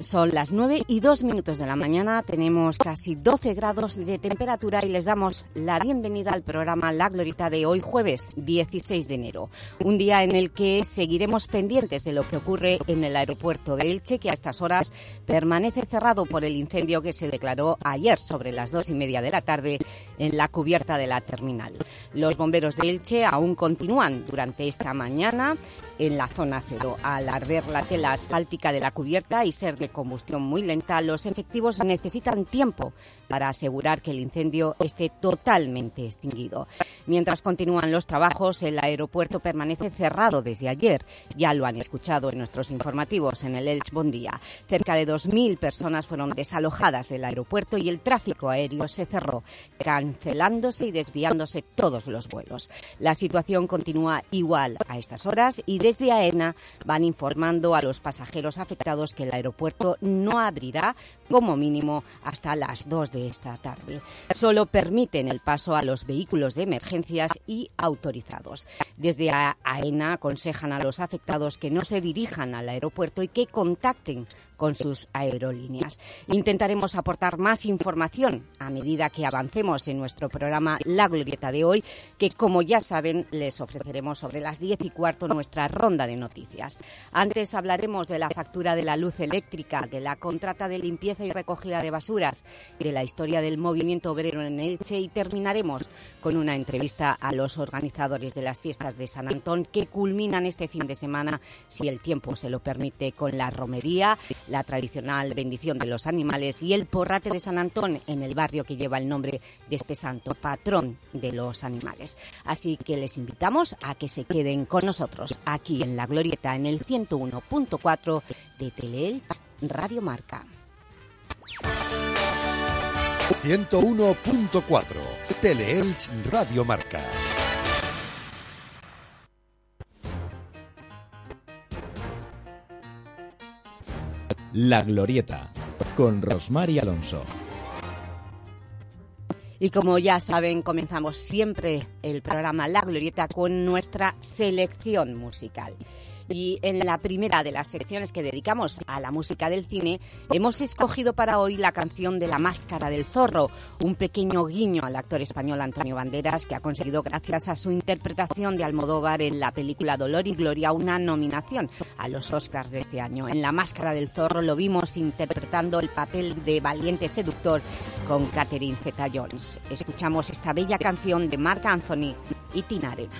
son las 9 y 2 minutos de la mañana, tenemos casi 12 grados de temperatura y les damos la bienvenida al programa La Glorita de hoy jueves 16 de enero. Un día en el que seguiremos pendientes de lo que ocurre en el aeropuerto de Elche, que a estas horas permanece cerrado por el incendio que se declaró ayer sobre las dos y media de la tarde en la cubierta de la terminal. Los bomberos de Elche aún continúan durante esta mañana en la zona cero. Al arder la tela asfáltica de la cubierta y ser de combustión muy lenta, los efectivos necesitan tiempo para asegurar que el incendio esté totalmente extinguido. Mientras continúan los trabajos, el aeropuerto permanece cerrado desde ayer. Ya lo han escuchado en nuestros informativos en el Elch Bondía. Cerca de 2.000 personas fueron desalojadas del aeropuerto y el tráfico aéreo se cerró, cancelándose y desviándose todos los vuelos. La situación continúa igual a estas horas y desde AENA van informando a los pasajeros afectados que el aeropuerto no abrirá como mínimo hasta las 2 de esta tarde. Solo permiten el paso a los vehículos de emergencias y autorizados. Desde AENA aconsejan a los afectados que no se dirijan al aeropuerto y que contacten con sus aerolíneas. Intentaremos aportar más información a medida que avancemos en nuestro programa La Glorieta de hoy, que como ya saben les ofreceremos sobre las 10 y cuarto nuestra ronda de noticias. Antes hablaremos de la factura de la luz eléctrica, de la contrata de limpieza y recogida de basuras, de la historia del movimiento obrero en Elche y terminaremos con una entrevista a los organizadores de las fiestas de San Antón que culminan este fin de semana, si el tiempo se lo permite, con la romería, la tradicional bendición de los animales y el porrate de San Antón en el barrio que lleva el nombre de este santo, patrón de los animales. Así que les invitamos a que se queden con nosotros aquí en La Glorieta en el 101.4 de Teleelch Radio Marca. 101.4 Teleelch Radio Marca. La Glorieta, con Rosmar y Alonso. Y como ya saben, comenzamos siempre el programa La Glorieta con nuestra selección musical. Y en la primera de las secciones que dedicamos a la música del cine, hemos escogido para hoy la canción de La Máscara del Zorro, un pequeño guiño al actor español Antonio Banderas, que ha conseguido, gracias a su interpretación de Almodóvar en la película Dolor y Gloria, una nominación a los Oscars de este año. En La Máscara del Zorro lo vimos interpretando el papel de valiente seductor con Catherine Zeta-Jones. Escuchamos esta bella canción de Marc Anthony y Tina Arena.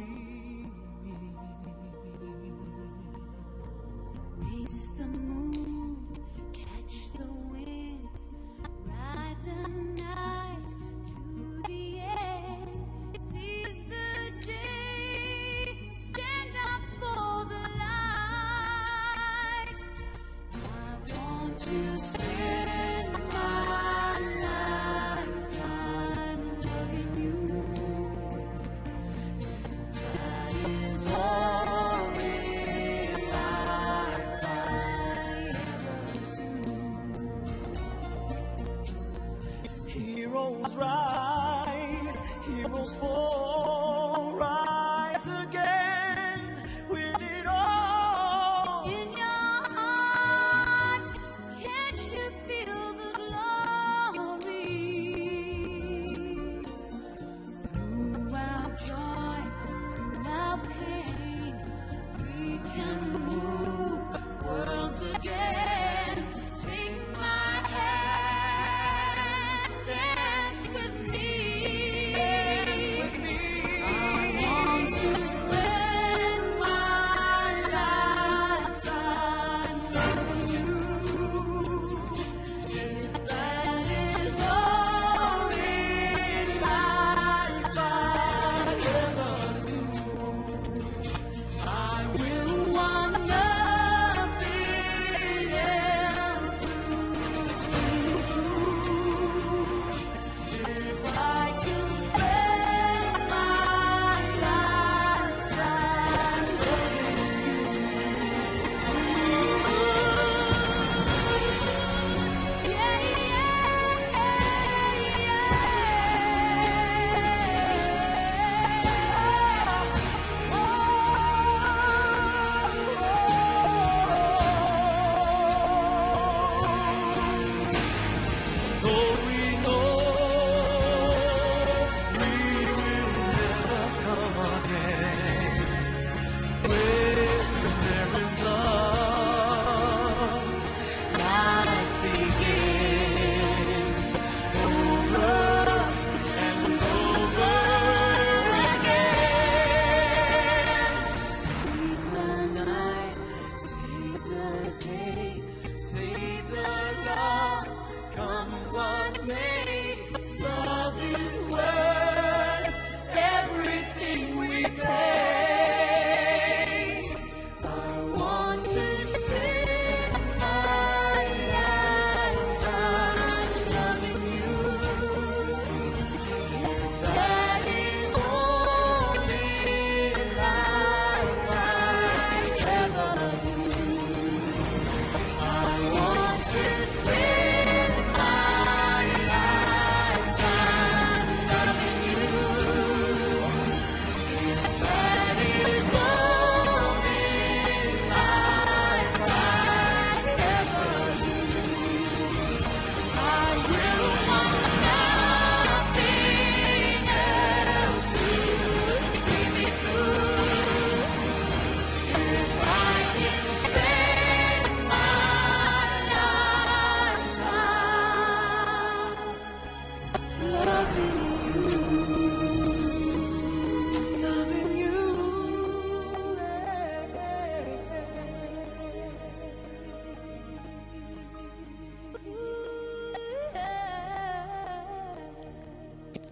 free. Raise the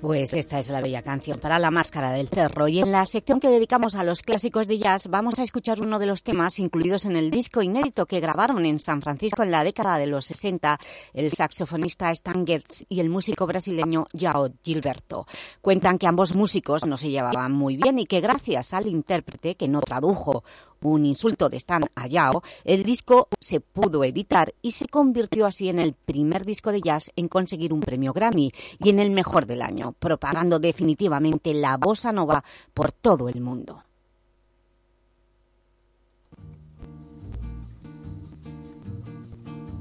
Pues esta es la bella canción para La Máscara del Cerro. Y en la sección que dedicamos a los clásicos de jazz vamos a escuchar uno de los temas incluidos en el disco inédito que grabaron en San Francisco en la década de los 60 el saxofonista Stan Getz y el músico brasileño Jao Gilberto. Cuentan que ambos músicos no se llevaban muy bien y que gracias al intérprete, que no tradujo un insulto de Stan a Yao, el disco se pudo editar y se convirtió así en el primer disco de jazz en conseguir un premio Grammy y en el mejor del año, propagando definitivamente la bossa nova por todo el mundo.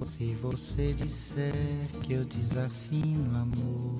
Se você disser que eu desafino amor,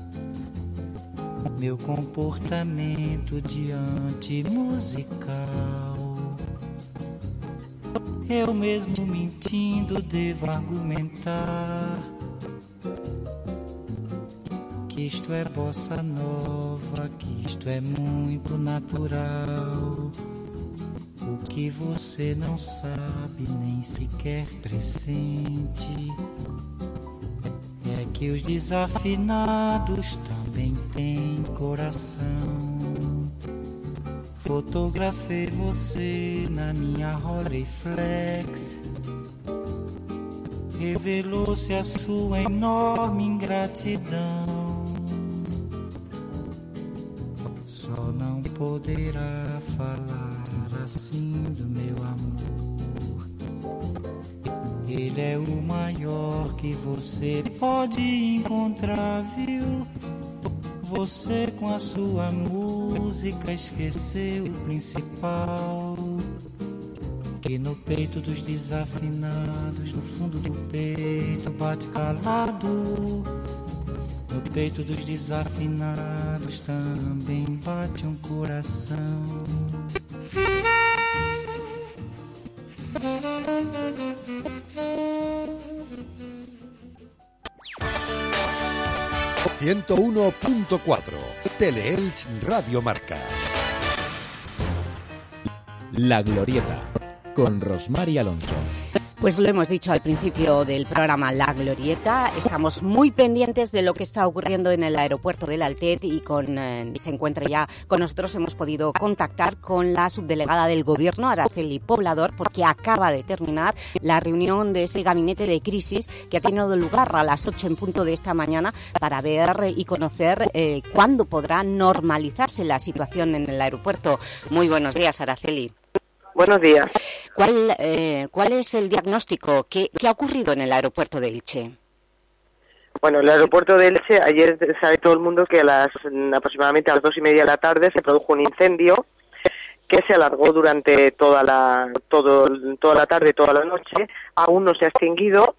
meu comportamento diante musical, eu mesmo mentindo devo argumentar que isto é bossa nova, que isto é muito natural. O que você não sabe, nem sequer pressente, é que os desafinados também têm coração. Fotografei você na minha Rolleiflex. Revelou-se a sua enorme ingratidão. Só não poderá falar assim do meu amor. Ele é o maior que você pode encontrar, viu? Você com a sua música esqueceu o principal. Que no peito dos desafinados, no fundo do peito bate calado. No peito dos desafinados também bate um coração. 101.4 Teleelch Radio Marca. La Glorieta con Rosmar Alonso. Pues lo hemos dicho al principio del programa La Glorieta, estamos muy pendientes de lo que está ocurriendo en el aeropuerto del Altet y con, eh, se encuentra ya con nosotros, hemos podido contactar con la subdelegada del Gobierno, Araceli Poblador, porque acaba de terminar la reunión de ese gabinete de crisis que ha tenido lugar a las 8 en punto de esta mañana para ver y conocer eh, cuándo podrá normalizarse la situación en el aeropuerto. Muy buenos días, Araceli. Buenos días. ¿Cuál, eh, ¿Cuál es el diagnóstico? ¿Qué, ¿Qué ha ocurrido en el aeropuerto de Elche? Bueno, el aeropuerto de Elche, ayer sabe todo el mundo que a las aproximadamente a las dos y media de la tarde se produjo un incendio que se alargó durante toda la todo, toda la tarde, toda la noche, aún no se ha extinguido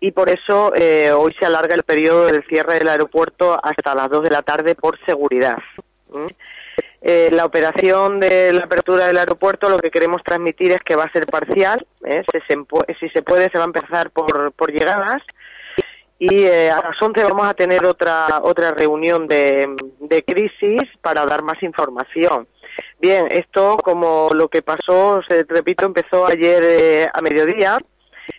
y por eso eh, hoy se alarga el periodo del cierre del aeropuerto hasta las dos de la tarde por seguridad. ¿Mm? Eh, la operación de la apertura del aeropuerto lo que queremos transmitir es que va a ser parcial, ¿eh? si se puede se va a empezar por, por llegadas y eh, a las 11 vamos a tener otra otra reunión de, de crisis para dar más información. Bien, esto como lo que pasó, se repito, empezó ayer eh, a mediodía.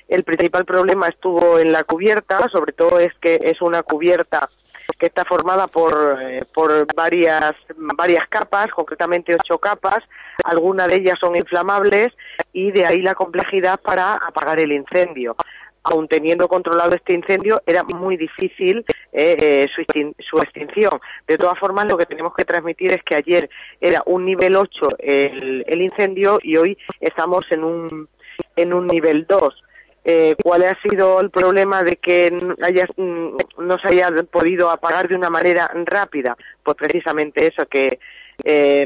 El principal problema estuvo en la cubierta, sobre todo es que es una cubierta que está formada por, eh, por varias, varias capas, concretamente ocho capas, algunas de ellas son inflamables y de ahí la complejidad para apagar el incendio. Aun teniendo controlado este incendio, era muy difícil eh, eh, su, su, extinción. De todas formas, lo que tenemos que transmitir es que ayer era un nivel 8 el, el incendio y hoy estamos en un, en un nivel 2 eh, cuál ha sido el problema de que mm, no se haya podido apagar de una manera rápida. Pues precisamente eso, que eh,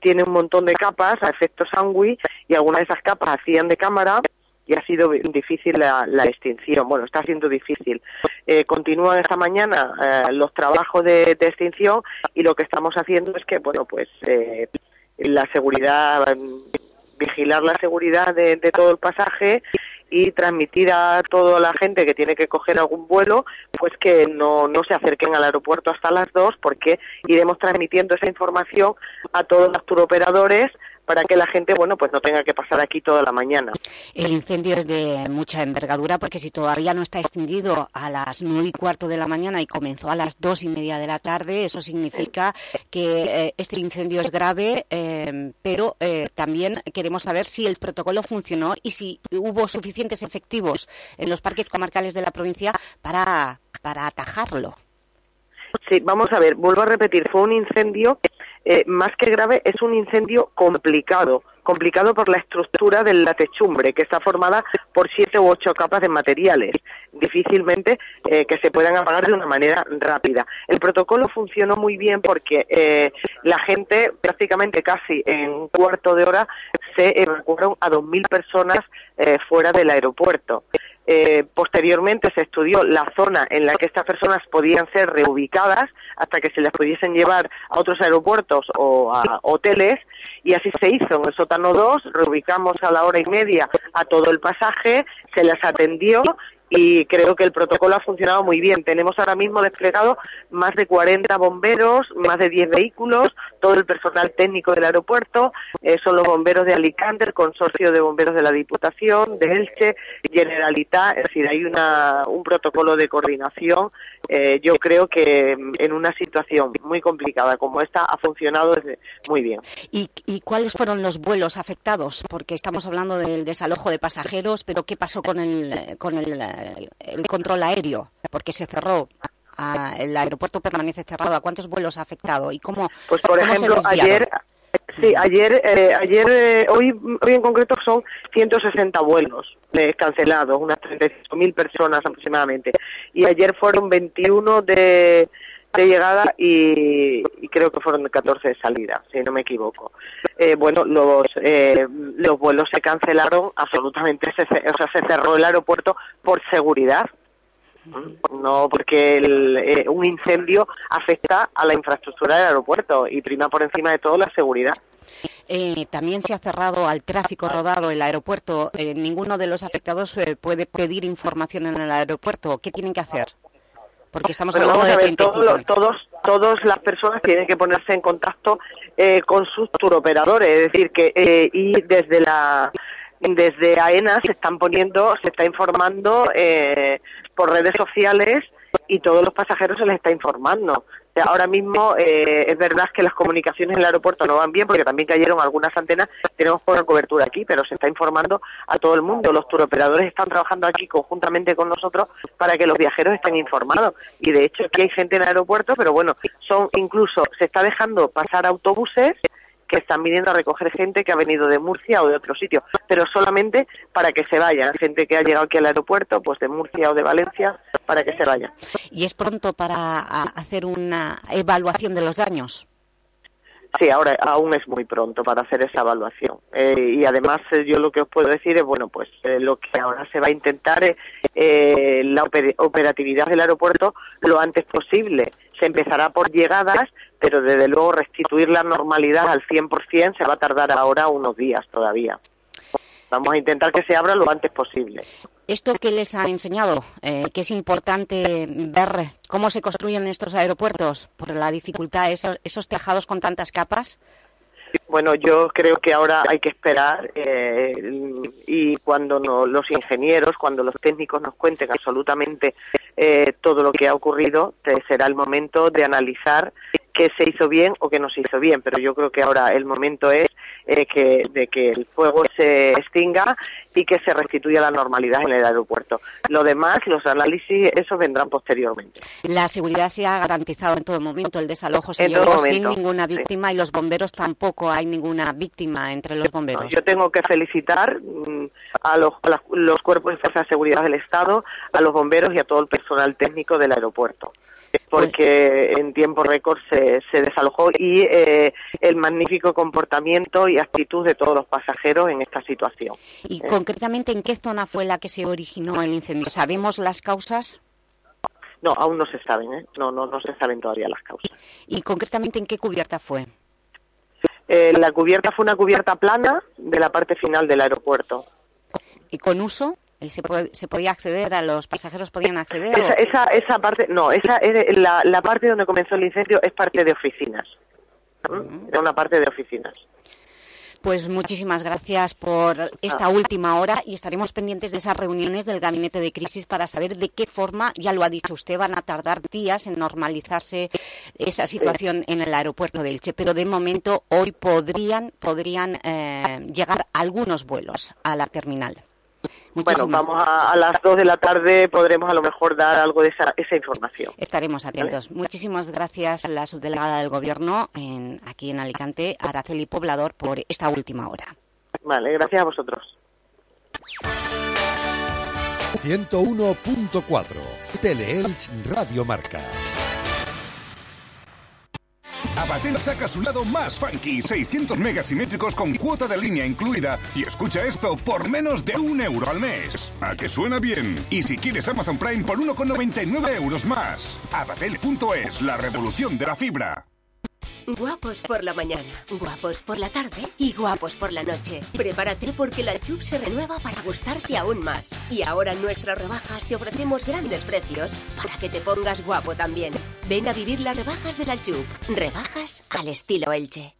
tiene un montón de capas a efecto sangui y algunas de esas capas hacían de cámara y ha sido difícil la, extinción. Bueno, está siendo difícil. Eh, continúan esta mañana eh, los trabajos de, extinción y lo que estamos haciendo es que, bueno, pues eh, la seguridad, vigilar la seguridad de todo el pasaje y transmitir a toda la gente que tiene que coger algún vuelo, pues que no, no se acerquen al aeropuerto hasta las dos, porque iremos transmitiendo esa información a todos los turoperadores para que la gente, bueno, pues no tenga que pasar aquí toda la mañana. El incendio es de mucha envergadura porque si todavía no está extinguido a las nueve y cuarto de la mañana y comenzó a las dos y media de la tarde, eso significa que eh, este incendio es grave, eh, pero eh, también queremos saber si el protocolo funcionó y si hubo suficientes efectivos en los parques comarcales de la provincia para, para atajarlo. Sí, vamos a ver, vuelvo a repetir, fue un incendio eh, más que grave, es un incendio complicado, complicado por la estructura de la techumbre, que está formada por siete u ocho capas de materiales, difícilmente eh, que se puedan apagar de una manera rápida. El protocolo funcionó muy bien porque eh, la gente, prácticamente casi en un cuarto de hora, se evacuaron a dos mil personas fuera del aeropuerto. Eh, posteriormente se estudió la zona en la que estas personas podían ser reubicadas hasta que se les pudiesen llevar a otros aeropuertos o a hoteles y así se hizo. En el sótano 2 reubicamos a la hora y media a todo el pasaje, se les atendió y creo que el protocolo ha funcionado muy bien. Tenemos ahora mismo desplegado más de 40 bomberos, más de 10 vehículos, todo el personal técnico del aeropuerto, eh, son los bomberos de Alicante, el consorcio de bomberos de la Diputación, de Elche, Generalitat, es decir, hay una, un protocolo de coordinación. Eh, yo creo que en una situación muy complicada como esta ha funcionado muy bien. ¿Y, ¿Y cuáles fueron los vuelos afectados? Porque estamos hablando del desalojo de pasajeros, pero ¿qué pasó con el, con el el control aéreo, porque se cerró. el aeropuerto permanece cerrado. ¿A cuántos vuelos ha afectado? ¿Y cómo, pues por ejemplo, ayer Sí, ayer, eh, ayer eh, hoy, hoy en concreto son 160 vuelos eh, cancelados, unas 35.000 personas aproximadamente. Y ayer fueron 21 de, de llegada y, creo que fueron 14 de salida, si no me equivoco. Eh, bueno, los, eh, los vuelos se cancelaron absolutamente, se, o sea, se cerró el aeropuerto por seguridad. No, porque eh, un incendio afecta a la infraestructura del aeropuerto y prima por encima de todo la seguridad. también se ha cerrado al tráfico rodado el aeropuerto. ninguno de los afectados puede pedir información en el aeropuerto. ¿Qué tienen que hacer? Porque estamos hablando de todos, todos, todas las personas tienen que ponerse en contacto eh, con sus turoperadores, es decir, que eh, y desde la desde AENA se están poniendo, se está informando eh, por redes sociales y todos los pasajeros se les está informando. Ahora mismo eh, es verdad que las comunicaciones en el aeropuerto no van bien porque también cayeron algunas antenas, tenemos poca cobertura aquí, pero se está informando a todo el mundo. Los turoperadores están trabajando aquí conjuntamente con nosotros para que los viajeros estén informados. Y de hecho aquí hay gente en el aeropuerto, pero bueno, son incluso se está dejando pasar autobuses que están viniendo a recoger gente que ha venido de Murcia o de otro sitio, pero solamente para que se vayan, gente que ha llegado aquí al aeropuerto, pues de Murcia o de Valencia, para que se vayan. ¿Y es pronto para hacer una evaluación de los daños? Sí, ahora aún es muy pronto para hacer esa evaluación. Eh, y además eh, yo lo que os puedo decir es, bueno, pues eh, lo que ahora se va a intentar es la operatividad del aeropuerto lo antes posible. Se empezará por llegadas, pero desde luego restituir la normalidad al 100% se va a tardar ahora unos días todavía. Vamos a intentar que se abra lo antes posible. ¿Esto qué les ha enseñado? Eh, que es importante ver cómo se construyen estos aeropuertos por la dificultad, esos, esos tejados con tantas capas. Bueno, yo creo que ahora hay que esperar eh, y cuando los ingenieros, cuando los técnicos nos cuenten absolutamente eh, todo lo que ha ocurrido, será el momento de analizar qué se hizo bien o qué no se hizo bien. Pero yo creo que ahora el momento es eh, que, de que el fuego se extinga y que se restituya la normalidad en el aeropuerto. Lo demás, los análisis, esos vendrán posteriormente. La seguridad se ha garantizado en todo momento, el desalojo se llevó sin ninguna víctima y los bomberos tampoco hay ninguna víctima entre los bomberos. yo tengo que felicitar mm, a, los, los cuerpos de fuerza de seguridad del Estado, a los bomberos y a todo el personal técnico del aeropuerto porque en tiempo récord se, se desalojó y eh, el magnífico comportamiento y actitud de todos los pasajeros en esta situación. ¿Y concretamente en qué zona fue la que se originó el incendio? ¿Sabemos las causas? No, aún no se saben, ¿eh? no, no, no se saben todavía las causas. ¿Y concretamente en qué cubierta fue? Eh, la cubierta fue una cubierta plana de la parte final del aeropuerto. ¿Y con uso? ¿Se, se podía acceder a los pasajeros podían acceder? Esa, esa, esa parte, no, esa es la, la parte donde comenzó el incendio es parte de oficinas. Era una parte de oficinas. Pues muchísimas gracias por esta Ah. última hora y estaremos pendientes de esas reuniones del Gabinete de Crisis para saber de qué forma, ya lo ha dicho usted, van a tardar días en normalizarse esa situación en el aeropuerto de Elche, pero de momento hoy podrían, podrían eh, llegar algunos vuelos a la terminal. Bueno, vamos a, a las 2 de la tarde, podremos a lo mejor dar algo de esa, esa información. Estaremos atentos. Muchísimas gracias a la subdelegada del Gobierno en, aquí en Alicante, Araceli Poblador, por esta última hora. Vale, gracias a vosotros. 101.4 Teleelch Radio Marca. Abatel saca su lado más funky, 600 megas simétricos con cuota de línea incluida. Y escucha esto por menos de un euro al mes. ¿A que suena bien? Y si quieres Amazon Prime por 1,99 euros más. Abatel.es, la revolución de la fibra. Guapos por la mañana, guapos por la tarde y guapos por la noche. Prepárate porque la Chup se renueva para gustarte aún más. Y ahora en nuestras rebajas te ofrecemos grandes precios para que te pongas guapo también. Ven a vivir las rebajas de la. Rebajas al estilo Elche.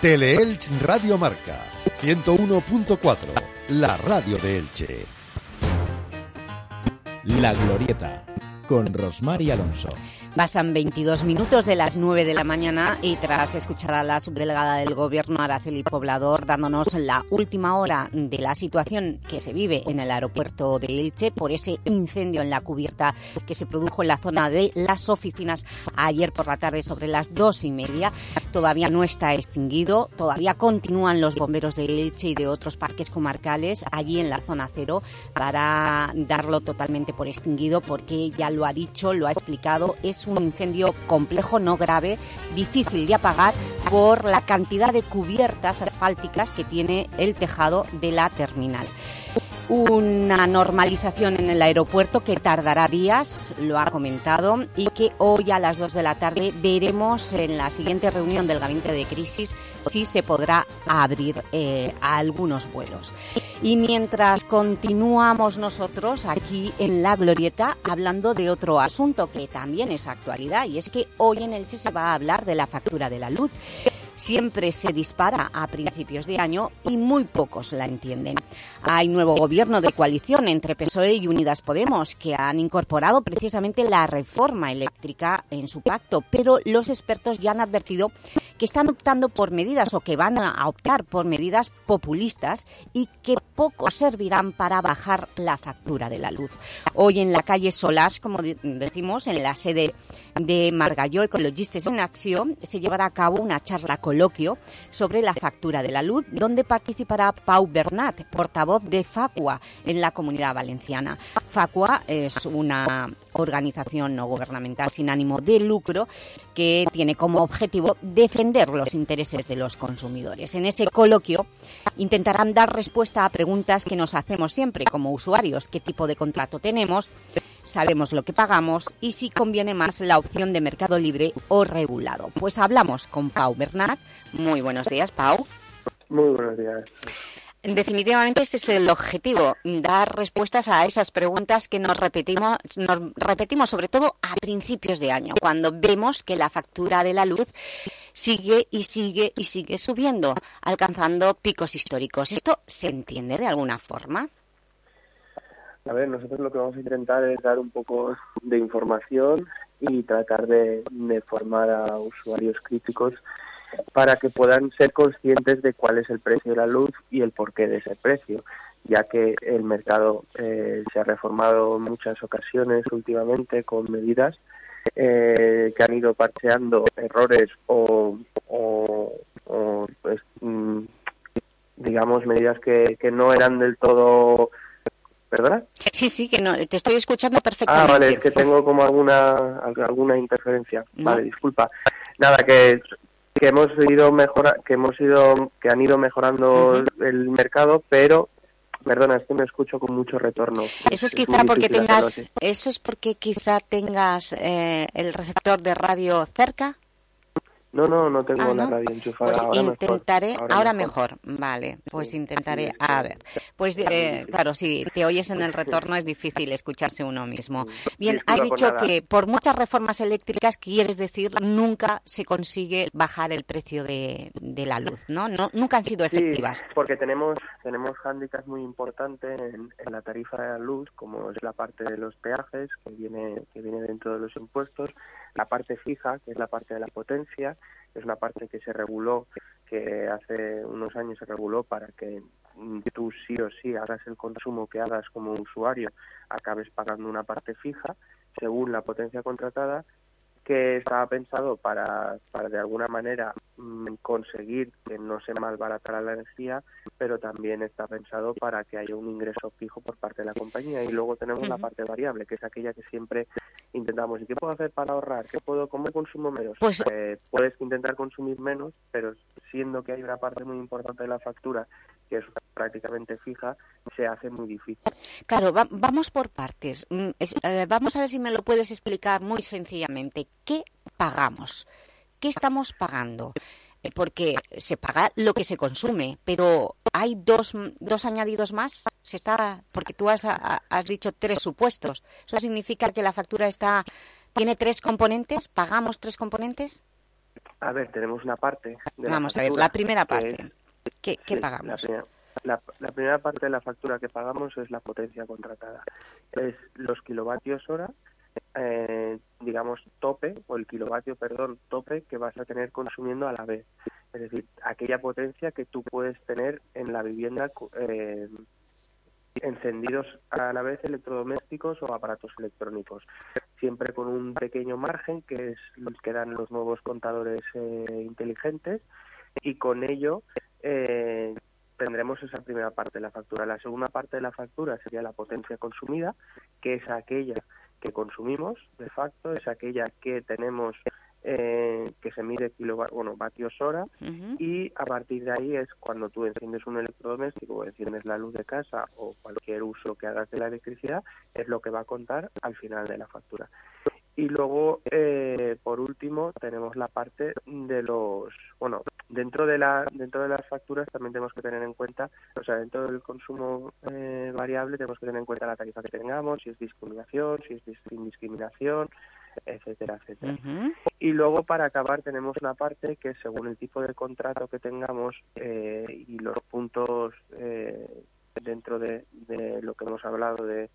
Teleelch Radio Marca 101.4 La radio de Elche. La Glorieta, con Rosmar y Alonso. Pasan 22 minutos de las 9 de la mañana y tras escuchar a la subdelegada del Gobierno, Araceli Poblador, dándonos la última hora de la situación que se vive en el aeropuerto de Elche por ese incendio en la cubierta que se produjo en la zona de las oficinas ayer por la tarde sobre las dos y media. Todavía no está extinguido, todavía continúan los bomberos de Elche y de otros parques comarcales allí en la zona cero para darlo totalmente por extinguido porque ya lo ha dicho, lo ha explicado, es un incendio complejo, no grave, difícil de apagar por la cantidad de cubiertas asfálticas que tiene el tejado de la terminal. Una normalización en el aeropuerto que tardará días, lo ha comentado, y que hoy a las 2 de la tarde veremos en la siguiente reunión del Gabinete de Crisis si se podrá abrir eh, a algunos vuelos. Y mientras continuamos nosotros aquí en La Glorieta hablando de otro asunto que también es actualidad, y es que hoy en Elche se va a hablar de la factura de la luz siempre se dispara a principios de año y muy pocos la entienden. Hay nuevo gobierno de coalición entre PSOE y Unidas Podemos que han incorporado precisamente la reforma eléctrica en su pacto, pero los expertos ya han advertido que están optando por medidas o que van a optar por medidas populistas y que poco servirán para bajar la factura de la luz. Hoy en la calle Solás, como de- decimos, en la sede de Margalló Ecologistes en Acción, se llevará a cabo una charla coloquio sobre la factura de la luz, donde participará Pau Bernat, portavoz de Facua en la Comunidad Valenciana. Facua es una organización no gubernamental sin ánimo de lucro que tiene como objetivo defender los intereses de los consumidores. En ese coloquio intentarán dar respuesta a preguntas que nos hacemos siempre como usuarios, qué tipo de contrato tenemos, sabemos lo que pagamos y si conviene más la opción de mercado libre o regulado. Pues hablamos con Pau Bernat. Muy buenos días, Pau. Muy buenos días. Definitivamente este es el objetivo, dar respuestas a esas preguntas que nos repetimos, nos repetimos sobre todo a principios de año, cuando vemos que la factura de la luz sigue y sigue y sigue subiendo, alcanzando picos históricos. ¿Esto se entiende de alguna forma? A ver, nosotros lo que vamos a intentar es dar un poco de información y tratar de, formar a usuarios críticos para que puedan ser conscientes de cuál es el precio de la luz y el porqué de ese precio, ya que el mercado eh, se ha reformado en muchas ocasiones últimamente con medidas eh, que han ido parcheando errores o, pues, mm, digamos medidas que, que no eran del todo ¿Perdona? Sí, sí, que no, te estoy escuchando perfectamente. Ah, vale, es que tengo como alguna alguna interferencia. Vale, disculpa. Nada, que que hemos ido mejora, que hemos ido que han ido mejorando el mercado, pero perdona, es que me escucho con mucho retorno. Eso es, quizá porque tengas eso es porque quizá tengas eh, el receptor de radio cerca. No, no, no tengo Ah, la ¿no? radio enchufada. Pues ahora intentaré, mejor, ahora, mejor. vale, pues intentaré, a ver, pues eh, claro, si te oyes en el retorno es difícil escucharse uno mismo. Bien, has Disculpa por dicho que por muchas reformas eléctricas, quieres decir, nunca se consigue bajar el precio de, de la luz, ¿no? no nunca han sido Sí, efectivas. porque tenemos tenemos hándicaps muy importantes en, en la tarifa de la luz, como es la parte de los peajes, que viene que viene dentro de los impuestos, la parte fija, que es la parte de la potencia, es una parte que se reguló, que hace unos años se reguló para que tú sí o sí hagas el consumo que hagas como usuario, acabes pagando una parte fija según la potencia contratada que estaba pensado para, para de alguna manera mm, conseguir que no se malbaratara la energía, pero también está pensado para que haya un ingreso fijo por parte de la compañía. Y luego tenemos la parte variable, que es aquella que siempre intentamos. ¿Y qué puedo hacer para ahorrar? ¿Qué puedo, ¿Cómo consumo menos? Pues- Eh, puedes intentar consumir menos, pero siendo que hay una parte muy importante de la factura que es prácticamente fija, se hace muy difícil. Claro, va- vamos por partes. Mm, es- eh, vamos a ver si me lo puedes explicar muy sencillamente. ¿Qué pagamos? ¿Qué estamos pagando? Porque se paga lo que se consume, pero hay dos, dos añadidos más. Se está, porque tú has, ha- has dicho tres supuestos. ¿Eso significa que la factura está tiene tres componentes? ¿Pagamos tres componentes? A ver, tenemos una parte. De la Vamos a ver, la primera que parte. es- ¿Qué, pagamos? La primera, la- la primera parte de la factura que pagamos es la potencia contratada. Es los kilovatios hora, eh, digamos, tope, o el kilovatio, perdón, tope que vas a tener consumiendo a la vez. Es decir, aquella potencia que tú puedes tener en la vivienda eh, encendidos a la vez electrodomésticos o aparatos electrónicos. Siempre con un pequeño margen que es los que dan los nuevos contadores eh, inteligentes y con ello eh, tendremos esa primera parte de la factura. La segunda parte de la factura sería la potencia consumida, que es aquella que consumimos de facto, es aquella que tenemos eh, que se mide kilova- bueno, vatios hora Ujú. y a partir de ahí es cuando tú enciendes un electrodoméstico o enciendes la luz de casa o cualquier uso que hagas de la electricidad es lo que va a contar al final de la factura. Y luego, eh, por último, tenemos la parte de los, bueno, dentro de la dentro de las facturas también tenemos que tener en cuenta, o sea, dentro del consumo eh, variable tenemos que tener en cuenta la tarifa que tengamos, si es discriminación, si es dis- sin discriminación, etcétera, etcétera. Y luego, para acabar, tenemos una parte que según el tipo de contrato que tengamos eh, y los puntos eh, dentro de, de lo que hemos hablado de,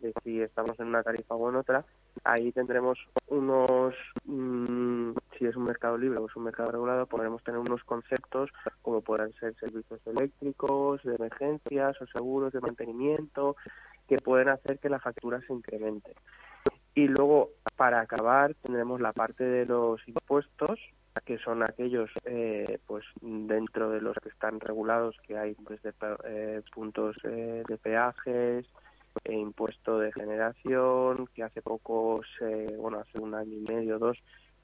de si estamos en una tarifa o en otra, ahí tendremos unos, mm, si es un mercado libre o es un mercado regulado, podremos tener unos conceptos como puedan ser servicios eléctricos, de emergencias o seguros de mantenimiento, que pueden hacer que la factura se incremente. Y luego, para acabar, tendremos la parte de los impuestos, que son aquellos, eh, pues dentro de los que están regulados, que hay pues de eh, puntos eh, de peajes, impuesto de generación, que hace poco, se, bueno, hace un año y medio, dos,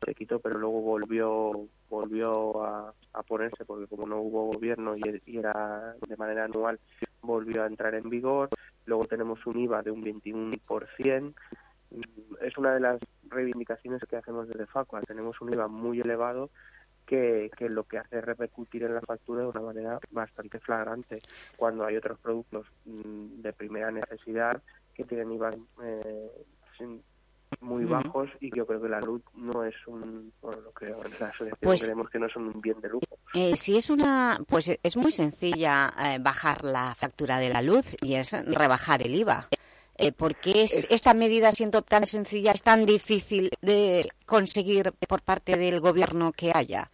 se quitó, pero luego volvió volvió a, ponerse, porque como no hubo gobierno y, y era de manera anual, volvió a entrar en vigor. Luego tenemos un IVA de un 21%, mm, es una de las reivindicaciones que hacemos desde Facua. Tenemos un IVA muy elevado que, que, lo que hace es repercutir en la factura de una manera bastante flagrante, cuando hay otros productos mm, de primera necesidad que tienen IVA eh, muy bajos y yo creo que la luz no es un, bueno, lo creo, la asociación Pues- creemos que no son un bien de lujo. Eh, si es una, pues es muy sencilla eh, bajar la factura de la luz y es rebajar el IVA. Eh, ¿Por qué es, esta medida, siendo tan sencilla, es tan difícil de conseguir por parte del gobierno que haya?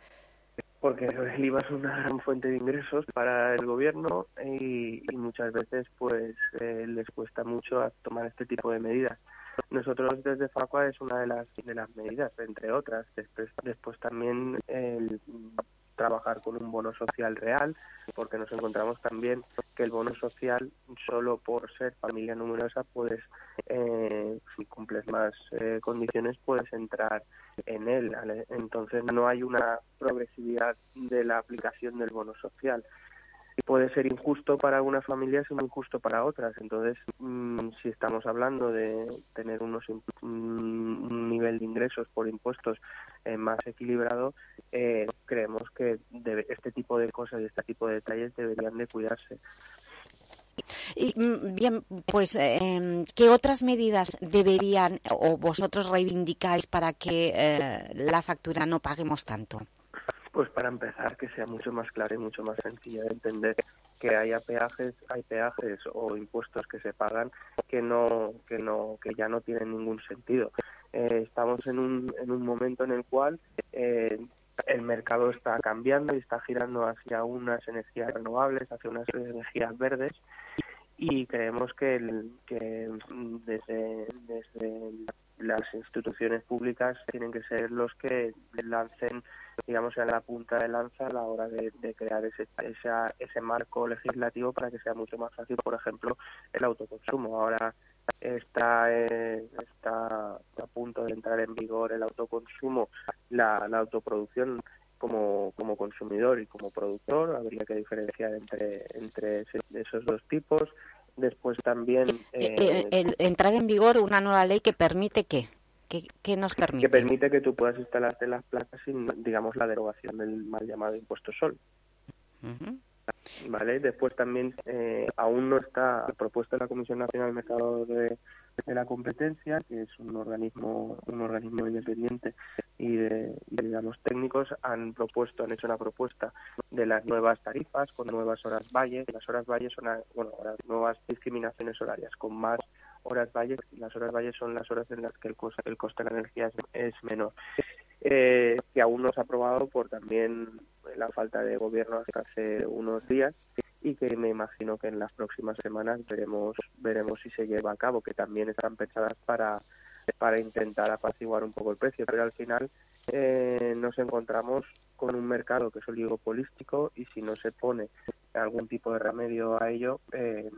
Porque el IVA es una gran fuente de ingresos para el gobierno y, y muchas veces pues eh, les cuesta mucho a tomar este tipo de medidas. Nosotros desde Facua es una de las de las medidas, entre otras. Después, después también el trabajar con un bono social real, porque nos encontramos también que el bono social, solo por ser familia numerosa, puedes, eh, si cumples más eh, condiciones, puedes entrar en él. Entonces no hay una progresividad de la aplicación del bono social y puede ser injusto para algunas familias y muy injusto para otras. Entonces, mm, si estamos hablando de tener unos mm, un nivel de ingresos por impuestos eh, más equilibrado, eh, creemos que debe- este tipo de cosas y este tipo de detalles deberían de cuidarse. Y, mm, bien, pues, eh, ¿qué otras medidas deberían o vosotros reivindicáis para que eh, la factura no paguemos tanto? Pues para empezar, que sea mucho más clara y mucho más sencilla de entender que haya peajes, hay peajes o impuestos que se pagan que no, que no, que ya no tienen ningún sentido. Eh, estamos en un, en un momento en el cual eh, el mercado está cambiando y está girando hacia unas energías renovables, hacia unas energías verdes y creemos que, el- que desde, desde las instituciones públicas tienen que ser los que lancen, digamos, en la punta de lanza a la hora de, de crear ese, esa- ese marco legislativo para que sea mucho más fácil, por ejemplo, el autoconsumo. Ahora está, eh, está a punto de entrar en vigor el autoconsumo, la, la autoproducción como, como consumidor y como productor. Habría que diferenciar entre, entre ese- esos dos tipos. Después también... Eh, eh, el- entrar en vigor una nueva ley que permite qué? ¿Qué, qué nos permite? que permite que tú puedas instalarte las placas sin, digamos, la derogación del mal llamado impuesto sol. Ujú. ¿Vale? Después también eh, aún no está propuesta la Comisión Nacional del Mercado de, de la Competencia, que es un organismo un organismo independiente y de, y, digamos técnicos han propuesto han hecho una propuesta de las nuevas tarifas con nuevas horas valle. Las horas valle son bueno ahora nuevas discriminaciones horarias con más horas valle. Las horas valle son las horas en las que el coste, el coste de la energía es, es menor. Eh, que aún no se ha aprobado por también la falta de gobierno hasta hace unos días y que me imagino que en las próximas semanas veremos veremos si se lleva a cabo, que también están pensadas para para intentar apaciguar un poco el precio, pero al final eh, nos encontramos con un mercado que es oligopolístico y si no se pone algún tipo de remedio a ello, eh,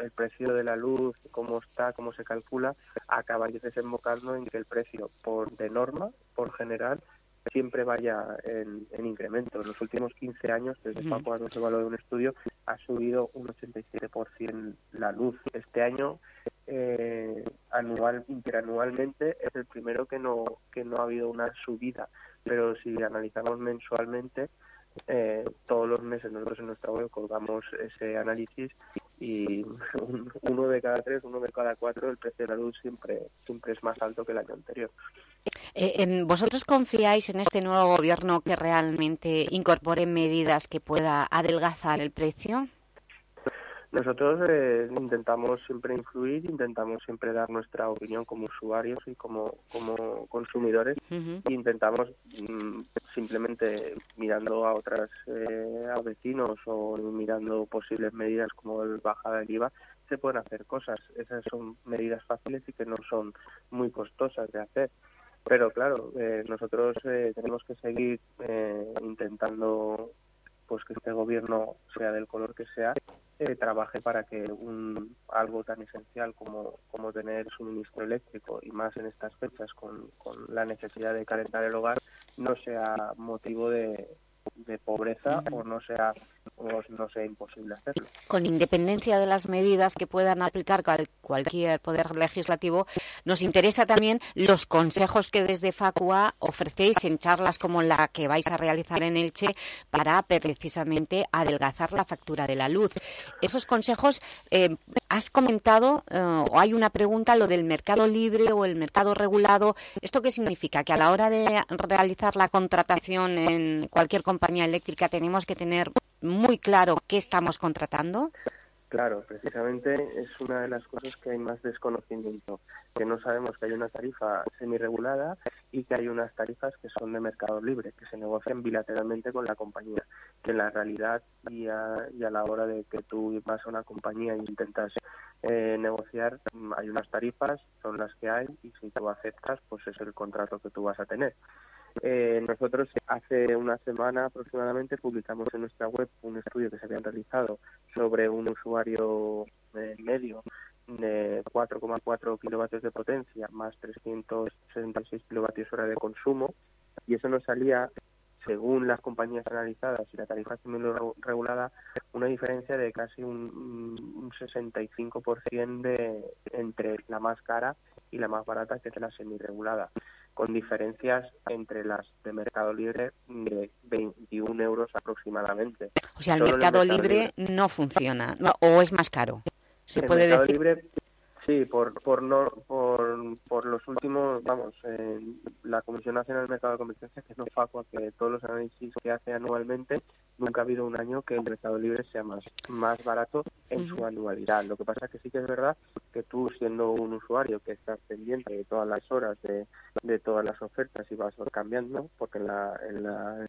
el precio de la luz, cómo está, cómo se calcula, acaba desembocando en que el precio por de norma, por general, siempre vaya en, en incremento. En los últimos 15 años, desde. Paco nos evaluó un estudio, ha subido un 87% la luz. Este año, eh, anual, interanualmente, es el primero que no, que no ha habido una subida. Pero si analizamos mensualmente, eh, todos los meses nosotros en nuestra web colgamos ese análisis y un- uno de cada tres, uno de cada cuatro, el precio de la luz siempre, siempre es más alto que el año anterior. Eh, ¿Vosotros confiáis en este nuevo gobierno que realmente incorpore medidas que pueda adelgazar el precio? Nosotros eh, intentamos siempre influir, intentamos siempre dar nuestra opinión como usuarios y como, como consumidores. Ujú. Intentamos mm, simplemente mirando a otras eh, a vecinos o mirando posibles medidas como el bajada del IVA se pueden hacer cosas. Esas son medidas fáciles y que no son muy costosas de hacer. Pero claro, eh, nosotros eh, tenemos que seguir eh, intentando pues que este gobierno sea del color que sea eh, trabaje para que un algo tan esencial como, como tener suministro eléctrico y más en estas fechas con, con la necesidad de calentar el hogar no sea motivo de, de pobreza o no sea os no sea imposible hacerlo. Con independencia de las medidas que puedan aplicar cualquier poder legislativo, nos interesa también los consejos que desde Facua ofrecéis en charlas como la que vais a realizar en Elche para precisamente adelgazar la factura de la luz. Esos consejos, eh, has comentado, eh, o hay una pregunta, lo del mercado libre o el mercado regulado. ¿Esto qué significa? Que a la hora de realizar la contratación en cualquier compañía eléctrica tenemos que tener muy claro qué estamos contratando? Claro, precisamente es una de las cosas que hay más desconocimiento, que no sabemos que hay una tarifa semi-regulada y que hay unas tarifas que son de mercado libre, que se negocian bilateralmente con la compañía, que en la realidad y a, la hora de que tú vas a una compañía e intentas eh, negociar, hay unas tarifas, son las que hay y si tú aceptas, pues es el contrato que tú vas a tener. Eh, nosotros hace una semana aproximadamente publicamos en nuestra web un estudio que se había realizado sobre un usuario eh, medio de 4,4 kilovatios de potencia más 366 kilovatios hora de consumo. Y eso nos salía según las compañías analizadas y la tarifa regulada, una diferencia de casi un, un 65% de, entre la más cara y la más barata, que es la semi-regulada con diferencias entre las de Mercado Libre de 21 euros aproximadamente. O sea, el, mercado, libre, no funciona, o es más caro. Se el puede mercado libre Sí, por por no por, por los últimos, vamos, eh, la Comisión Nacional del Mercado de Competencia, que es no facua, que todos los análisis que hace anualmente, nunca ha habido un año que el mercado libre sea más más barato en su anualidad. Lo que pasa es que sí que es verdad que tú, siendo un usuario que estás pendiente de todas las horas de, de todas las ofertas y vas cambiando, porque en la, en la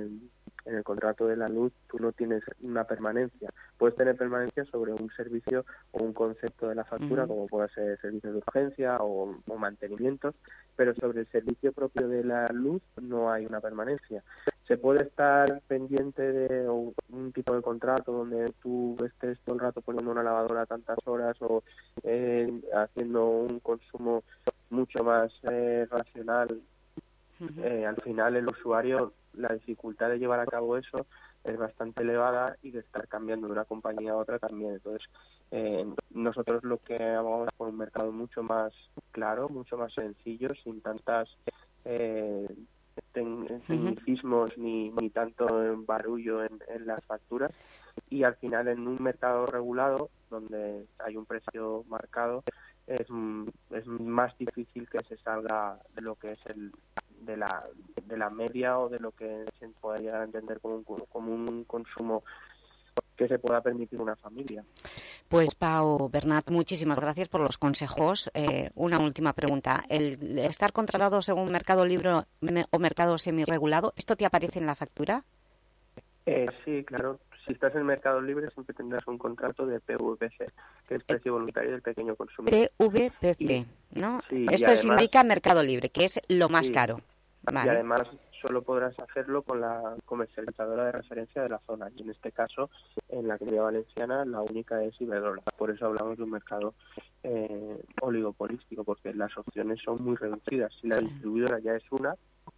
en el contrato de la luz tú no tienes una permanencia. Puedes tener permanencia sobre un servicio o un concepto de la factura, como puede ser servicios de urgencia o, mantenimientos, pero sobre el servicio propio de la luz no hay una permanencia. Se puede estar pendiente de un tipo de contrato donde tú estés todo el rato poniendo una lavadora tantas horas o eh, haciendo un consumo mucho más eh, racional. Eh, al final el usuario la dificultad de llevar a cabo eso es bastante elevada y de estar cambiando de una compañía a otra también. Entonces, eh, nosotros lo que vamos por un mercado mucho más claro, mucho más sencillo, sin tantas eh, tecnicismos ni, ni tanto barullo en, en las facturas. Y al final en un mercado regulado donde hay un precio marcado es, es más difícil que se salga de lo que es el de la, de la media o de lo que se pueda llegar a entender como un, como un consumo que se pueda permitir una familia. Pues Pau Bernat, muchísimas gracias por los consejos. Eh, una última pregunta. ¿El estar contratado según mercado libre o mercado semi-regulado, ¿esto te aparece en la factura? Eh, sí, claro. Si estás en mercado libre siempre tendrás un contrato de PVPC, que es precio voluntario del pequeño consumidor. PVPC, ¿no? Esto indica mercado libre, que es lo más caro. Y además solo podrás hacerlo con la comercializadora de referencia de la zona. Y en este caso, en la comunidad valenciana, la única es Iberdrola. Por eso hablamos de un mercado eh, oligopolístico, porque las opciones son muy reducidas. Si la distribuidora ya es una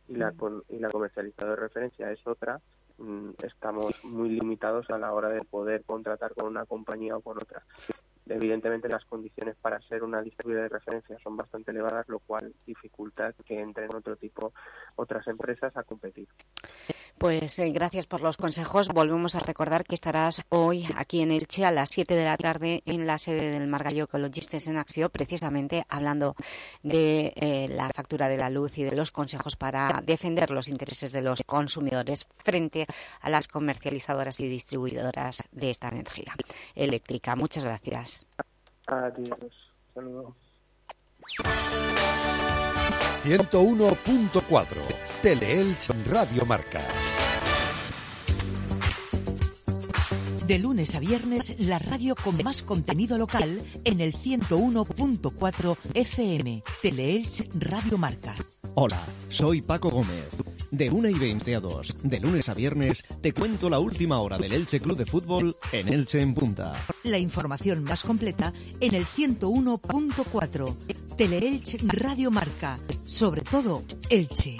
y la, y la comercializadora de referencia es otra, mm, estamos muy limitados a la hora de poder contratar con una compañía o con otra evidentemente las condiciones para ser una distribuidora de referencia son bastante elevadas, lo cual dificulta que entren otro tipo, otras empresas a competir. Pues eh, gracias por los consejos. Volvemos a recordar que estarás hoy aquí en Elche a las 7 de la tarde en la sede del Margallo Ecologistes en Axio, precisamente hablando de eh, la factura de la luz y de los consejos para defender los intereses de los consumidores frente a las comercializadoras y distribuidoras de esta energía eléctrica. Muchas gracias. Adiós. Saludos. 101.4 Teleelch Radio Marca. De lunes a viernes, la radio con más contenido local en el 101.4 FM. Teleelch Radio Marca. Hola, soy Paco Gómez. De 1 y 20 a 2, de lunes a viernes, te cuento la última hora del Elche Club de Fútbol en Elche en Punta. La información más completa en el 101.4. Teleelch Radio Marca. Sobre todo, Elche.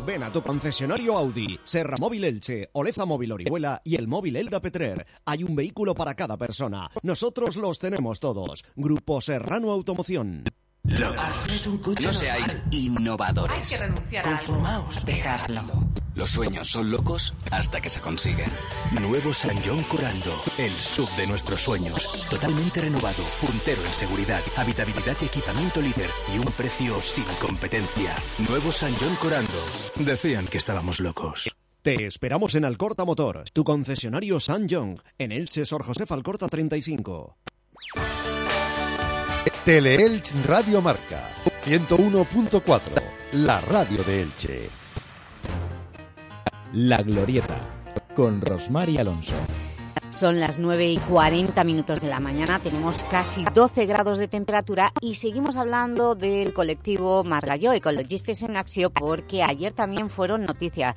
Ven a tu concesionario Audi, Serra Móvil Elche, Oleza Móvil Orihuela y el móvil Elda Petrer. Hay un vehículo para cada persona. Nosotros los tenemos todos. Grupo Serrano Automoción. No seáis innovadores. Hay que renunciar a algo. Conformaos, dejadlo. Los sueños son locos hasta que se consiguen. Nuevo San John Corando, el sub de nuestros sueños. Totalmente renovado, puntero en seguridad, habitabilidad y equipamiento líder y un precio sin competencia. Nuevo San John Corando. Decían que estábamos locos. Te esperamos en Alcorta Motor, tu concesionario San John, en Elche Sor José Alcorta 35. Teleelch Radio Marca 101.4, la radio de Elche. La Glorieta, con Rosmar y Alonso. Son las 9 y 40 minutos de la mañana, tenemos casi 12 grados de temperatura y seguimos hablando del colectivo Margallo Ecologistas en Acción porque ayer también fueron noticias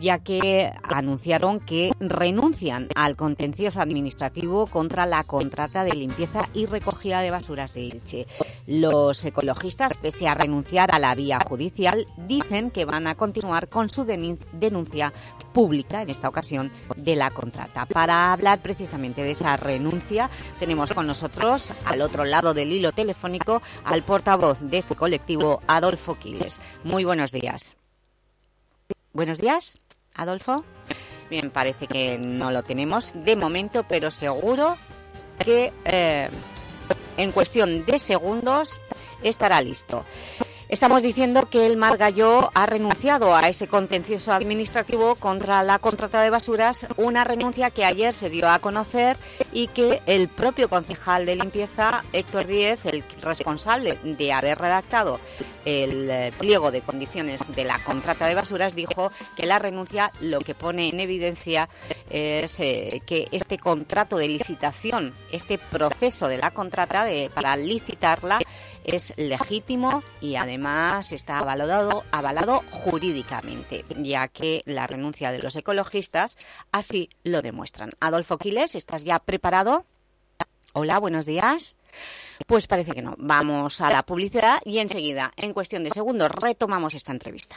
ya que anunciaron que renuncian al contencioso administrativo contra la contrata de limpieza y recogida de basuras de Ilche. Los ecologistas, pese a renunciar a la vía judicial, dicen que van a continuar con su denuncia pública, en esta ocasión, de la contrata. Para hablar precisamente de esa renuncia, tenemos con nosotros, al otro lado del hilo telefónico, al portavoz de este colectivo, Adolfo Quiles. Muy buenos días. Buenos días, Adolfo. Bien, parece que no lo tenemos de momento, pero seguro que eh, en cuestión de segundos estará listo. Estamos diciendo que el Margalló ha renunciado a ese contencioso administrativo contra la contrata de basuras, una renuncia que ayer se dio a conocer y que el propio concejal de limpieza, Héctor Díez, el responsable de haber redactado el eh, pliego de condiciones de la contrata de basuras, dijo que la renuncia lo que pone en evidencia es eh, que este contrato de licitación, este proceso de la contrata de, para licitarla, es legítimo y además está avalado, avalado jurídicamente, ya que la renuncia de los ecologistas así lo demuestran. Adolfo Quiles, ¿estás ya preparado? Hola, buenos días. Pues parece que no. Vamos a la publicidad y enseguida, en cuestión de segundos, retomamos esta entrevista.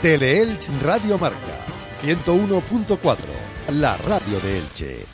Teleelch Radio Marca 101.4, la radio de Elche.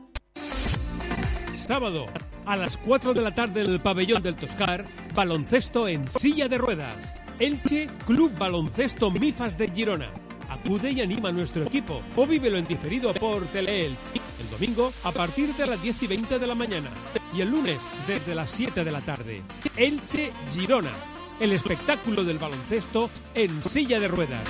Sábado, a las 4 de la tarde en el pabellón del Toscar, baloncesto en silla de ruedas. Elche Club Baloncesto Mifas de Girona. Acude y anima a nuestro equipo o vívelo en diferido por Teleelch. El domingo a partir de las 10 y 20 de la mañana y el lunes desde las 7 de la tarde. Elche Girona, el espectáculo del baloncesto en silla de ruedas.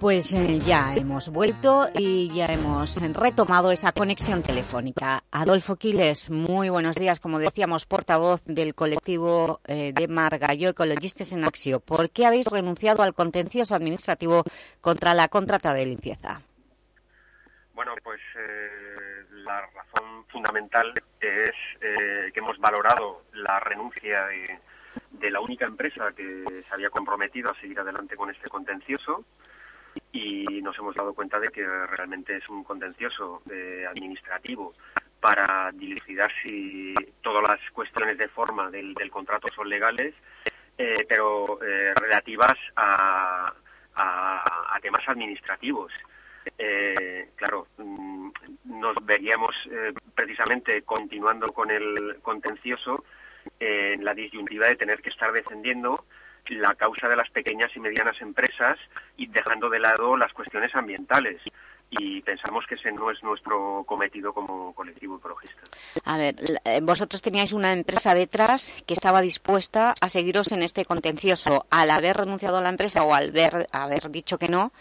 Pues eh, ya hemos vuelto y ya hemos retomado esa conexión telefónica. Adolfo Quiles, muy buenos días. Como decíamos, portavoz del colectivo eh, de Margallo Ecologistas en Acción. ¿Por qué habéis renunciado al contencioso administrativo contra la contrata de limpieza? Bueno, pues eh, la razón fundamental es que hemos valorado la renuncia de la única empresa que se había comprometido a seguir adelante con este contencioso y nos hemos dado cuenta de que realmente es un contencioso eh, administrativo para dilucidar si todas las cuestiones de forma del, del contrato son legales, eh, pero eh, relativas a, a- a temas administrativos. Claro, mm, nos veríamos precisamente continuando con el contencioso en la disyuntiva de tener que estar defendiendo la causa de las pequeñas y medianas empresas y dejando de lado las cuestiones ambientales y pensamos que ese no es nuestro cometido como colectivo ecologista. A ver, eh, vosotros teníais una empresa detrás que estaba dispuesta a seguiros en este contencioso. Al haber renunciado a la empresa o al ver, haber dicho que no,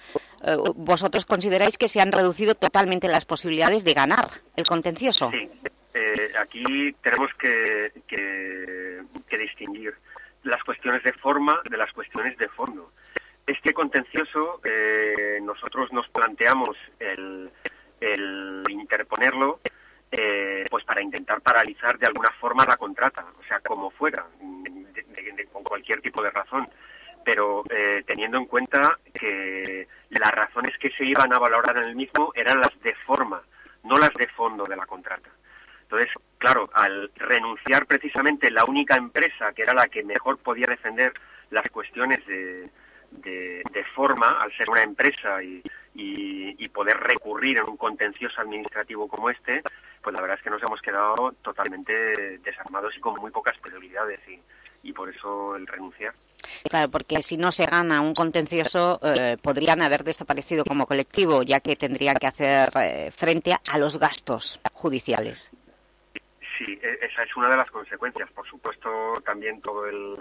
eh, ¿vosotros consideráis que se han reducido totalmente las posibilidades de ganar el contencioso? Sí, eh, aquí tenemos que, que, que distinguir las cuestiones de forma de las cuestiones de fondo. Este contencioso eh, nosotros nos planteamos el, interponerlo eh, pues para intentar paralizar de alguna forma la contrata, o sea, como fuera, con cualquier tipo de razón, pero eh, teniendo en cuenta que las razones que se iban a valorar en el mismo eran las de forma, no las de fondo de la contrata. Entonces, claro, al renunciar precisamente la única empresa que era la que mejor podía defender las cuestiones de, de, forma, al ser una empresa y, poder recurrir en un contencioso administrativo como este, pues la verdad es que nos hemos quedado totalmente desarmados y con muy pocas prioridades y, por eso el renunciar. Claro, porque si no se gana un contencioso, eh, podrían haber desaparecido como colectivo, ya que tendrían que hacer eh, frente a los gastos judiciales. Sí, e, esa es una de las consecuencias. Por supuesto, también todo el,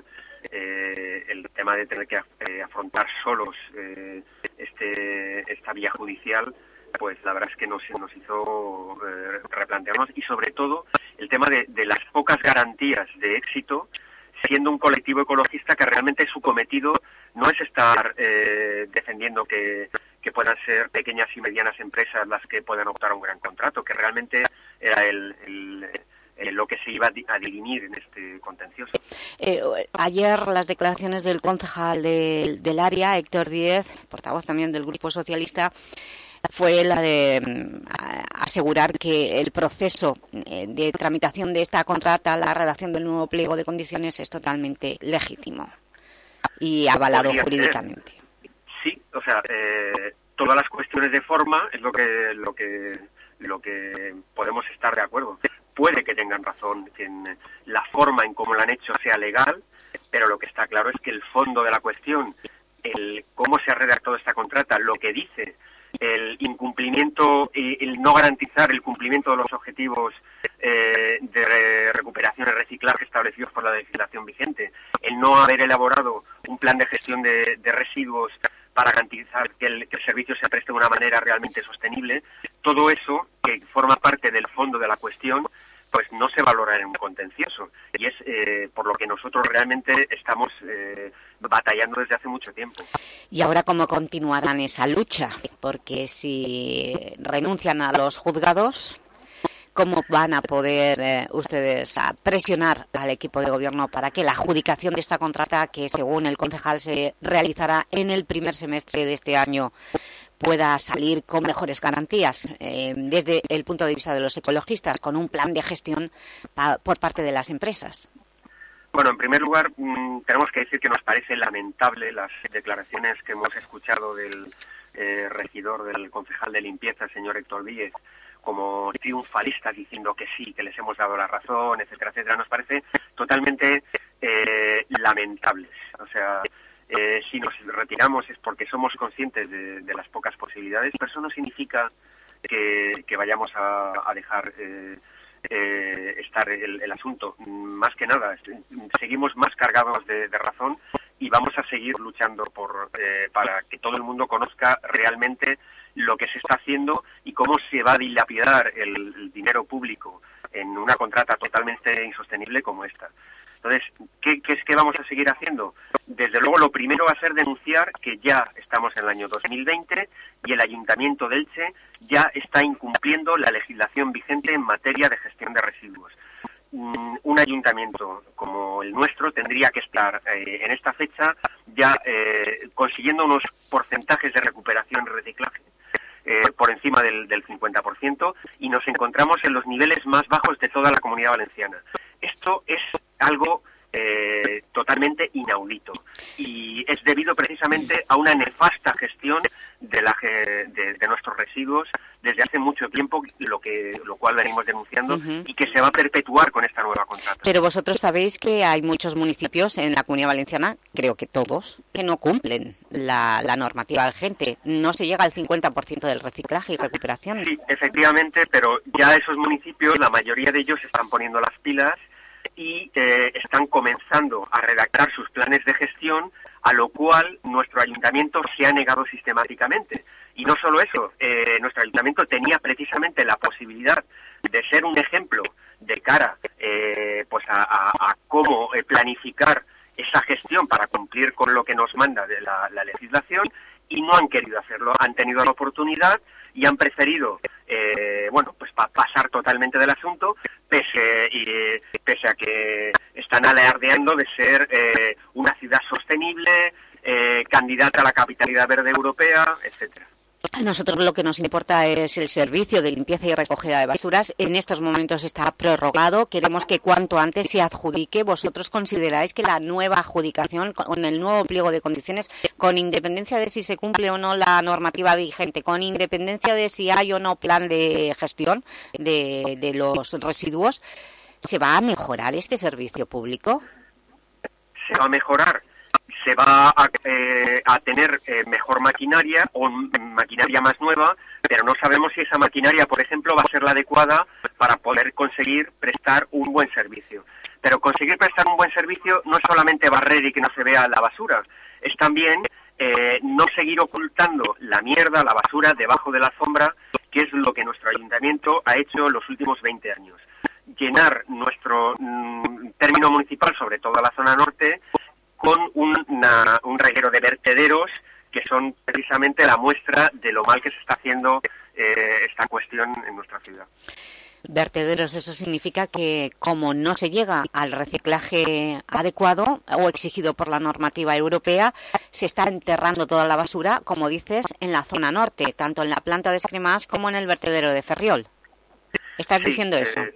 eh, el tema de tener que eh, afrontar solos eh, este, esta vía judicial, pues la verdad es que nos, nos hizo replantearnos y sobre todo el tema de, las pocas garantías de éxito siendo un colectivo ecologista que realmente su cometido no es estar defendiendo que, que, puedan ser pequeñas y medianas empresas las que puedan optar a un gran contrato, que realmente era el, eh, lo que se iba a dirimir en este contencioso. Eh, ayer las declaraciones del concejal del área, Héctor Díez, portavoz también del Grupo Socialista, fue la de mm, asegurar que el proceso eh, de tramitación de esta contrata, la redacción del nuevo pliego de condiciones, es totalmente legítimo y avalado jurídicamente. Sí, o sea, todas las cuestiones de forma es lo que, lo que, lo que podemos estar de acuerdo puede que tengan razón, en la forma en cómo lo han hecho sea legal, pero lo que está claro es que el fondo de la cuestión, el cómo se ha redactado esta contrata, lo que dice, el incumplimiento y el no garantizar el cumplimiento de los objetivos eh, de recuperación y reciclaje establecidos por la legislación vigente, el no haber elaborado un plan de gestión de, residuos para garantizar que el, servicio se preste de una manera realmente sostenible, todo eso que forma parte del fondo de la cuestión pues no se valora en un contencioso. Y es eh, por lo que nosotros realmente estamos eh, batallando desde hace mucho tiempo. ¿Y ahora cómo continuarán esa lucha? Porque si renuncian a los juzgados, ¿cómo van a poder eh, ustedes presionar al equipo de gobierno para que la adjudicación de esta contrata, que según el concejal se realizará en el primer semestre de este año, pueda salir con mejores garantías eh, desde el punto de vista de los ecologistas, con un plan de gestión por parte de las empresas? Bueno, en primer lugar, mm, tenemos que decir que nos parece lamentable las declaraciones que hemos escuchado del eh, regidor, del concejal de limpieza, señor Héctor Víez, como triunfalistas diciendo que sí, que les hemos dado la razón, etcétera, etcétera. Nos parece totalmente eh, lamentables. O sea, eh, si nos retiramos es porque somos conscientes de, las pocas posibilidades, pero eso no significa que, vayamos a, dejar eh, eh, estar el, asunto. Más que nada, seguimos más cargados de, razón y vamos a seguir luchando por, para que todo el mundo conozca realmente lo que se está haciendo y cómo se va a dilapidar el dinero público en una contrata totalmente insostenible como esta. Entonces, ¿qué, es que vamos a seguir haciendo? Desde luego, lo primero va a ser denunciar que ya estamos en el año 2020 y el Ayuntamiento de Elche ya está incumpliendo la legislación vigente en materia de gestión de residuos. Mm, un ayuntamiento como el nuestro tendría que estar eh, en esta fecha ya eh, consiguiendo unos porcentajes de recuperación y reciclaje eh, por encima del, del 50% y nos encontramos en los niveles más bajos de toda la comunidad valenciana. Esto es algo eh, totalmente inaudito y es debido precisamente a una nefasta gestión de, la, de, de nuestros residuos desde hace mucho tiempo, lo que lo cual venimos denunciando y que se va a perpetuar con esta nueva contrata. Pero vosotros sabéis que hay muchos municipios en la Comunidad Valenciana, creo que todos, que no cumplen la, la normativa vigente. No se llega al 50% del reciclaje y recuperación. Sí, efectivamente, pero ya esos municipios, la mayoría de ellos están poniendo las pilas y eh, están comenzando a redactar sus planes de gestión, a lo cual nuestro ayuntamiento se ha negado sistemáticamente. Y no solo eso, eh, nuestro ayuntamiento tenía precisamente la posibilidad de ser un ejemplo de cara eh, pues a, cómo planificar esa gestión para cumplir con lo que nos manda la, legislación y no han querido hacerlo. Han tenido la oportunidad y han preferido bueno pues pasar totalmente del asunto pese, y, pese a que están alardeando de ser eh, una ciudad sostenible, eh, candidata a la capitalidad verde europea, etcétera. A nosotros lo que nos importa es el servicio de limpieza y recogida de basuras. En estos momentos está prorrogado. Queremos que cuanto antes se adjudique. ¿Vosotros consideráis que la nueva adjudicación, con el nuevo pliego de condiciones, con independencia de si se cumple o no la normativa vigente, con independencia de si hay o no plan de gestión de, de los residuos, ¿se va a mejorar este servicio público? Se va a mejorar se va a, eh, tener eh, mejor maquinaria o maquinaria más nueva, pero no sabemos si esa maquinaria, por ejemplo, va a ser la adecuada para poder conseguir prestar un buen servicio. Pero conseguir prestar un buen servicio no es solamente barrer y que no se vea la basura, es también eh, no seguir ocultando la mierda, la basura debajo de la sombra, que es lo que nuestro ayuntamiento ha hecho los últimos 20 años llenar nuestro mm, término municipal, sobre todo la zona norte, con un reguero de vertederos que son precisamente la muestra de lo mal que se está haciendo eh, esta cuestión en nuestra ciudad. Vertederos, eso significa que como no se llega al reciclaje adecuado o exigido por la normativa europea, se está enterrando toda la basura, como dices, en la zona norte, tanto en la planta de Escremas como en el vertedero de Ferriol. ¿Estás diciendo eso? Eh,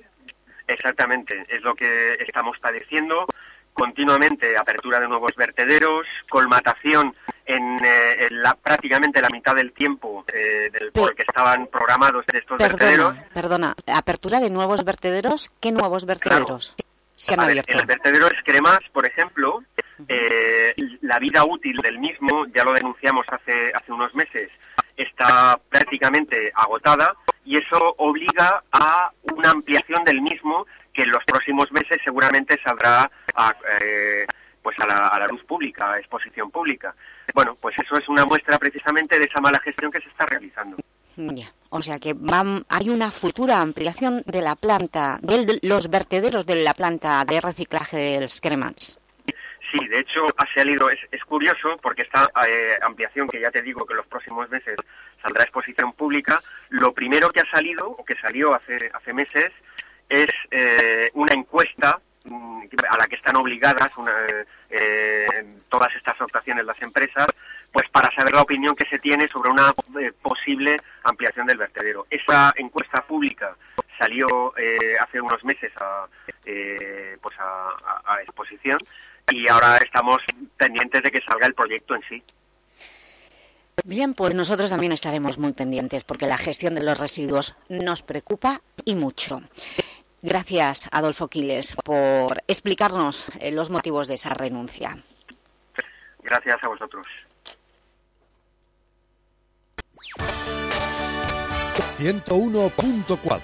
exactamente, es lo que estamos padeciendo continuamente apertura de nuevos vertederos, colmatación en, eh, la, prácticamente la mitad del tiempo eh, del por que estaban programados estos vertederos. Perdona, apertura de nuevos vertederos, ¿qué nuevos vertederos se han abierto? el vertedero Escremas, por ejemplo, eh, la vida útil del mismo, ya lo denunciamos hace, hace unos meses, está prácticamente agotada y eso obliga a una ampliación del mismo que en los próximos meses seguramente saldrá a, eh, pues a la, luz pública, a exposición pública. Bueno, pues eso es una muestra precisamente de esa mala gestión que se está realizando. O sea que hay una futura ampliación de la planta, de los vertederos de la planta de reciclaje del Scremats. Sí, de hecho ha salido, es, es curioso porque esta eh, ampliación que ya te digo que en los próximos meses saldrá a exposición pública, lo primero que ha salido, o que salió hace, hace meses, es eh, una encuesta mm, a la que están obligadas eh, todas estas actuaciones las empresas, pues para saber la opinión que se tiene sobre una eh, posible ampliación del vertedero. Esa encuesta pública salió hace unos meses a, pues a, exposición y ahora estamos pendientes de que salga el proyecto en sí. Bien, pues nosotros también estaremos muy pendientes porque la gestión de los residuos nos preocupa y mucho. Gracias, Adolfo Quiles, por explicarnos eh, los motivos de esa renuncia. Gracias a vosotros. 101.4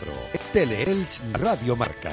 Teleelch Radio Marca.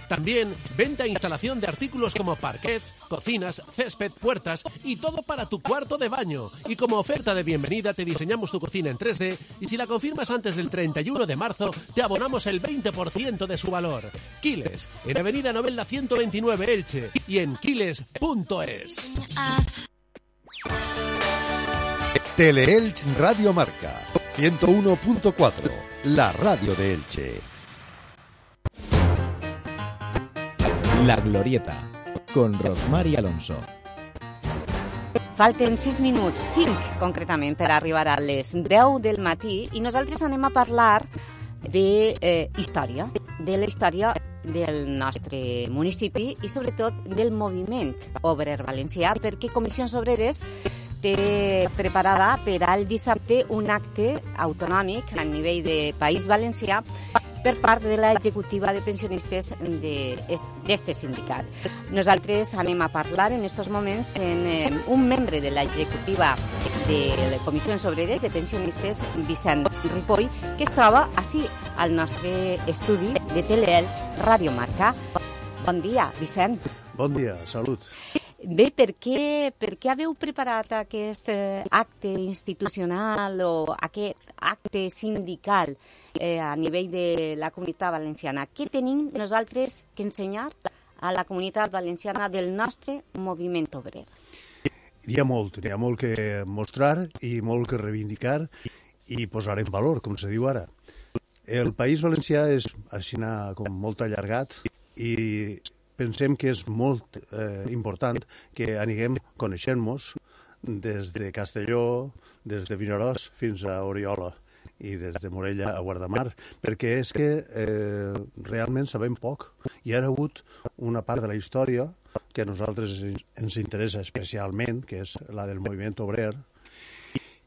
También venta e instalación de artículos como parquets, cocinas, césped, puertas y todo para tu cuarto de baño. Y como oferta de bienvenida te diseñamos tu cocina en 3D y si la confirmas antes del 31 de marzo te abonamos el 20% de su valor. Quiles, en Avenida Novella 129 Elche y en quiles.es. Teleelch Radio Marca 101.4, la radio de Elche. La Glorieta, con Rosmar i Alonso. Falten 6 minuts, 5 concretament, per arribar a les 10 del matí i nosaltres anem a parlar de eh, història, de la història del nostre municipi i sobretot del moviment obrer valencià, perquè Comissions Obreres té preparada per al dissabte un acte autonòmic a nivell de País Valencià per part de l'executiva de pensionistes d'este sindicat. Nosaltres anem a parlar en estos moments en un membre de l'executiva de les Comissions Obreres de Pensionistes, Vicent Ripoll, que es troba així al nostre estudi de Teleelch Radio Marca. Bon dia, Vicent. Bon dia, salut. Bé, per què, per què haveu preparat aquest eh, acte institucional o aquest acte sindical eh, a nivell de la comunitat valenciana? Què tenim nosaltres que ensenyar a la comunitat valenciana del nostre moviment obrer? Hi ha molt, hi ha molt que mostrar i molt que reivindicar i posar en valor, com se diu ara. El País Valencià és així com molt allargat i pensem que és molt eh, important que aniguem coneixent-nos des de Castelló, des de Vinaròs fins a Oriola i des de Morella a Guardamar, perquè és que eh, realment sabem poc. Hi ha hagut una part de la història que a nosaltres ens interessa especialment, que és la del moviment obrer,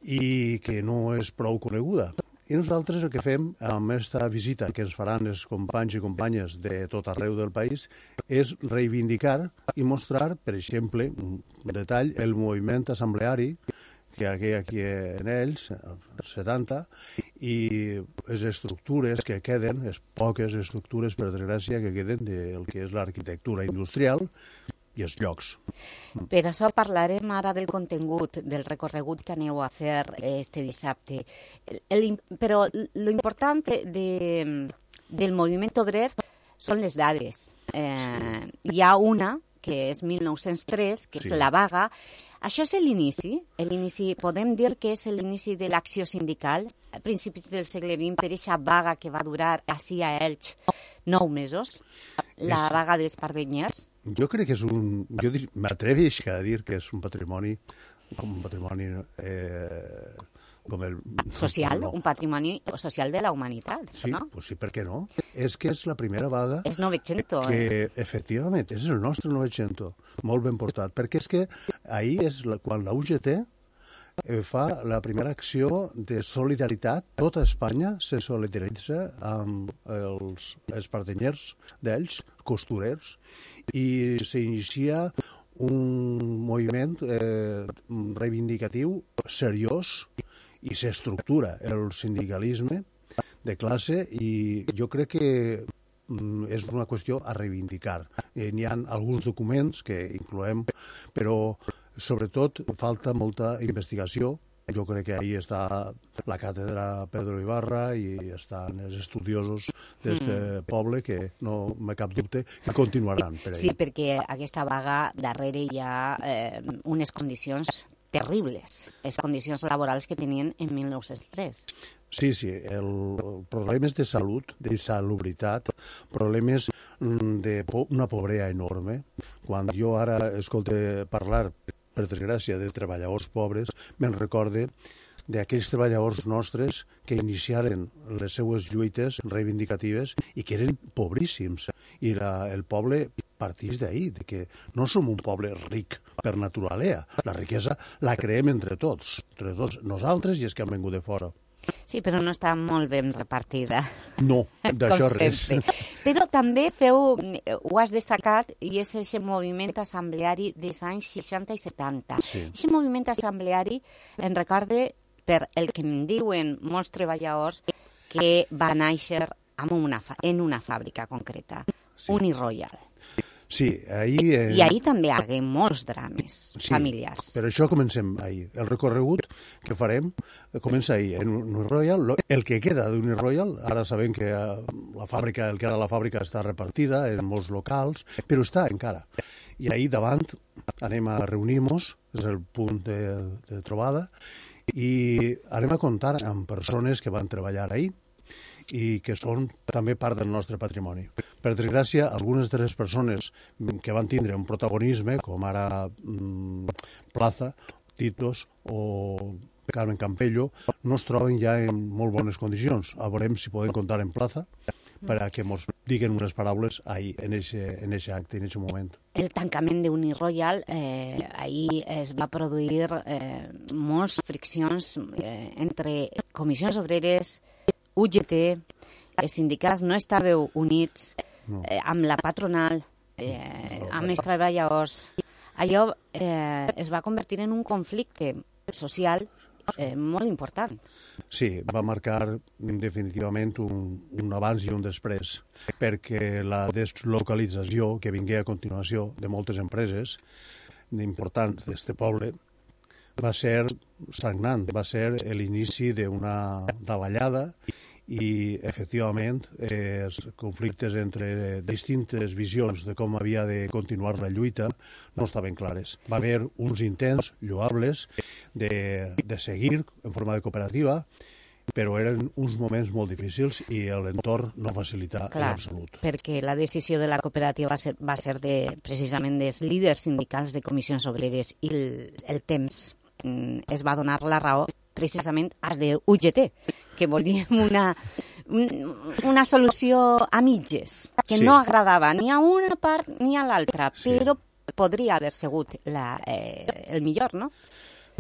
i que no és prou coneguda. I nosaltres el que fem amb aquesta visita que ens faran els companys i companyes de tot arreu del país és reivindicar i mostrar, per exemple, un detall, el moviment assembleari que hi ha aquí en ells, 70, i les estructures que queden, les poques estructures, per desgràcia, que queden del que és l'arquitectura industrial, i els llocs. Per això parlarem ara del contingut, del recorregut que aneu a fer este dissabte. El, però l'important de, del moviment obrer són les dades. Eh, hi ha una, que és 1903, que sí. és la vaga. Això és l'inici, l'inici, podem dir que és l'inici de l'acció sindical a principis del segle XX per aquesta vaga que va durar així a Elx nou mesos, la és... vaga dels pardenyers. Jo crec que és un... Jo m'atreveix a dir que és un patrimoni com un patrimoni eh, com el... Social, no. un patrimoni social de la humanitat, sí, no? Pues sí, per què no? És que és la primera vaga... És Novecento, que, eh? Efectivament, és el nostre Novecento, molt ben portat, perquè és que ahir és la, quan la UGT eh, fa la primera acció de solidaritat. Tota Espanya se solidaritza amb els, partenyers d'ells, costurers, i s'inicia un moviment eh, reivindicatiu seriós i s'estructura el sindicalisme de classe i jo crec que mm, és una qüestió a reivindicar. Eh, N'hi ha alguns documents que incloem, però sobretot falta molta investigació. Jo crec que ahí està la càtedra Pedro Ibarra i estan els estudiosos d'aquest mm. poble que no me cap dubte que continuaran per ahí. Sí, perquè aquesta vaga darrere hi ha eh, unes condicions terribles, les condicions laborals que tenien en 1903. Sí, sí, el, problemes de salut, de salubritat, problemes mm, de po una pobrea enorme. Quan jo ara escolte parlar, per desgràcia, de treballadors pobres, me'n recorde d'aquells treballadors nostres que iniciaren les seues lluites reivindicatives i que eren pobríssims. I la, el poble partís d'ahir, de que no som un poble ric per naturalea. La riquesa la creem entre tots, entre tots nosaltres i els que han vengut de fora. Sí, però no està molt ben repartida. No, d'això res. Però també feu, ho has destacat, i és aquest moviment assembleari dels anys 60 i 70. Sí. Aquest moviment assembleari en recorde per el que em diuen molts treballadors que va néixer en una, en una fàbrica concreta, sí. Uniroyal. Sí, ahir... Eh, I ahir també hi hagué molts drames sí, familiars. Per això comencem ahir. El recorregut que farem eh, comença ahir en Uniroyal. El que queda d'Uniroyal, ara sabem que eh, la fàbrica, el que era la fàbrica està repartida en molts locals, però està encara. I ahir davant anem a reunir-nos, és el punt de, de trobada, i anem a comptar amb persones que van treballar ahir, i que són també part del nostre patrimoni. Per desgràcia, algunes de les persones que van tindre un protagonisme, com ara mm, Plaza, Titos o Carmen Campello, no es troben ja en molt bones condicions. A veurem si podem comptar en Plaza per a que ens diguen unes paraules ahir, en eixe, en eixe acte, en eixe moment. El tancament d'Uniroyal, eh, ahir es va produir eh, molts friccions eh, entre comissions obreres, UGT, els sindicats no estàveu units No. eh, amb la patronal, eh, amb els treballadors. Allò eh, es va convertir en un conflicte social eh, molt important. Sí, va marcar definitivament un, un abans i un després, perquè la deslocalització que vingué a continuació de moltes empreses importants d'este poble va ser sagnant, va ser l'inici d'una davallada i, efectivament, eh, els conflictes entre distintes visions de com havia de continuar la lluita no estaven clares. Va haver uns intents lloables de, de seguir en forma de cooperativa, però eren uns moments molt difícils i l'entorn no facilita en Clar, absolut. perquè la decisió de la cooperativa va ser, va ser de, precisament dels líders sindicals de comissions obreres i el, el temps es va donar la raó precisament als de UGT, que volíem una, un- una solució a mitges, que Sí. no agradava ni a una part ni a l'altra, però podria haver sigut la, eh, el millor, no?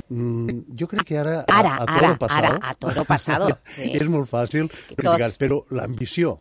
Mm, jo crec que ara, Ara, a, a ara, toro pasado, ara, a toro pasado, sí. és molt fàcil criticar, però l'ambició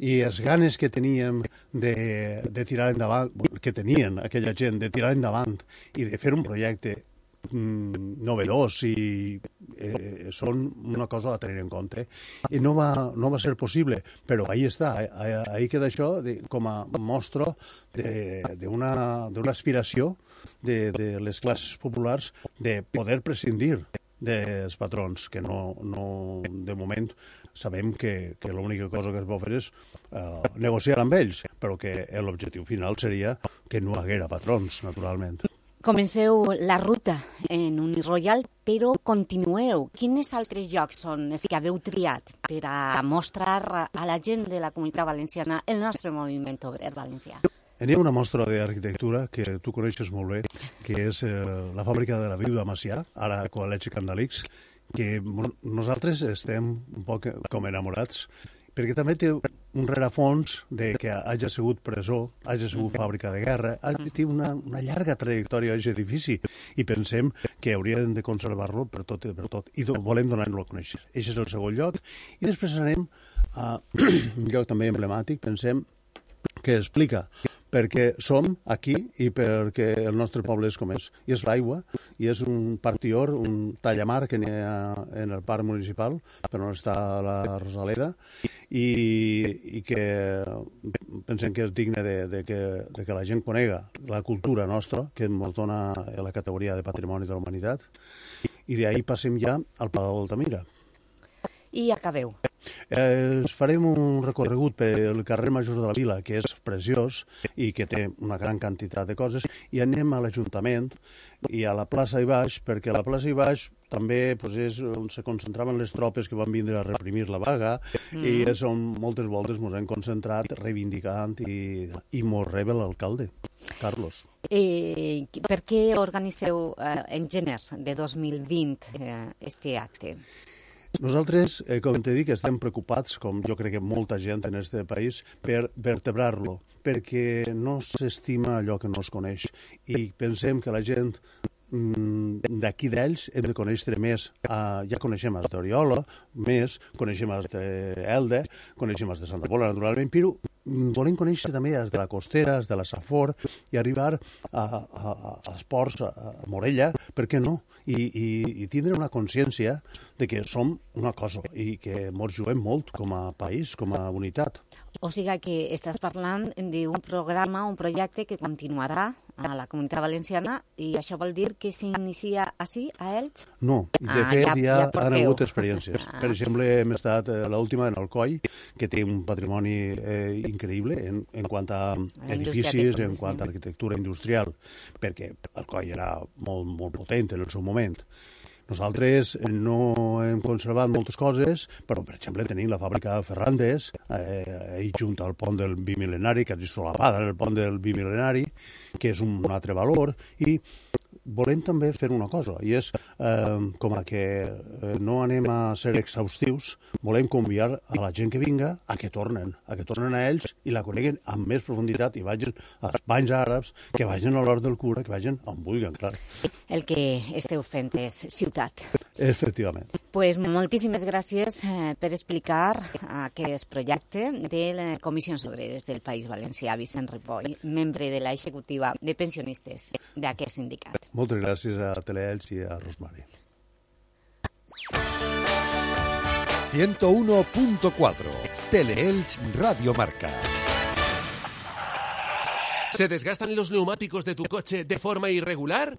i les ganes que teníem de, de tirar endavant, que tenien aquella gent de tirar endavant i de fer un projecte mm, novedós i eh, són una cosa a tenir en compte. I no va, no va ser possible, però ahí està, eh, ahí, ahí queda això de, com a mostra d'una aspiració de, de les classes populars de poder prescindir dels patrons, que no, no de moment sabem que, que l'única cosa que es pot fer és eh, negociar amb ells, però que l'objectiu final seria que no haguera patrons, naturalment. Comenceu la ruta en Uniroyal, però continueu. Quins altres llocs són els que haveu triat per a mostrar a la gent de la comunitat valenciana el nostre moviment obrer valencià? Hi ha una mostra d'arquitectura que tu coneixes molt bé, que és eh, la fàbrica de la Viu de Macià, ara Coaleig i Candalix, que nosaltres estem un poc com enamorats, perquè també té un rerefons de que hagi sigut presó, hagi sigut fàbrica de guerra, ha- té una, una llarga trajectòria aquest edifici i pensem que haurien de conservar-lo per tot, per tot i do, volem donar-lo a conèixer. Aquest és el segon lloc. I després anem a un lloc també emblemàtic, pensem, que explica perquè som aquí i perquè el nostre poble és com és. I és l'aigua, i és un partior, un tallamar que n'hi ha en el parc municipal, per on està la Rosaleda, i, i que pensem que és digne de, de, que, de que la gent conega la cultura nostra, que ens dona la categoria de Patrimoni de la Humanitat, i d'ahir passem ja al Palau d'Altamira. I acabeu. Eh, farem un recorregut pel carrer Major de la Vila, que és preciós i que té una gran quantitat de coses, i anem a l'Ajuntament i a la plaça i baix, perquè a la plaça i baix també pues, és on se concentraven les tropes que van vindre a reprimir la vaga Mm. i és on moltes voltes ens hem concentrat reivindicant i, i mos rebe l'alcalde, Carlos. Eh, per què organitzeu eh, en gener de 2020 eh, este acte? Nosaltres, eh, com te dic, estem preocupats, com jo crec que molta gent en aquest país, per vertebrar-lo, perquè no s'estima allò que no es coneix. I pensem que la gent mm, d'aquí d'ells hem de conèixer més. Uh, ja coneixem els d'Oriola, més, coneixem els d'Elde, coneixem els de Santa Pola, naturalment, però volem conèixer també els de la Costera, els de la Safor, i arribar a, a, a, als ports, a Morella, per què no? I, i, i tindre una consciència de que som una cosa i que ens juguem molt com a país, com a unitat. O sigui que estàs parlant d'un programa, un projecte que continuarà a la Comunitat Valenciana i això vol dir que s'inicia així, a Elx? No, de Ah, fet ja- ja, ja han hagut experiències. Ah. Per exemple, hem estat eh, l'última en Alcoi, que té un patrimoni eh, increïble en, en quant a edificis, en quant a arquitectura industrial, perquè Alcoi era molt, molt potent en el seu moment. Nosaltres no hem conservat moltes coses, però, per exemple, tenim la fàbrica de Ferrandes, eh, junt al pont del bimil·lenari, que és solapada el pont del bimil·lenari, que és un altre valor, i volem també fer una cosa, i és, eh, com a que eh, no anem a ser exhaustius, volem conviar a la gent que vinga a que tornen, a que tornen a ells i la coneguen amb més profunditat i vagin als banys àrabs, que vagin a l'hora del cura, que vagin on vulguin, clar. El que esteu fent és ciutat. Efectivament. Pues moltíssimes gràcies eh, per explicar aquest projecte de la Comissió Obreres del País Valencià, Vicent Ripoll, membre de l'executiva de pensionistes d'aquest sindicat. Moltes gràcies a Teleelch i a Rosmari. 101.4 Teleelch Radio Marca. ¿Se desgastan los neumáticos de tu coche de forma irregular?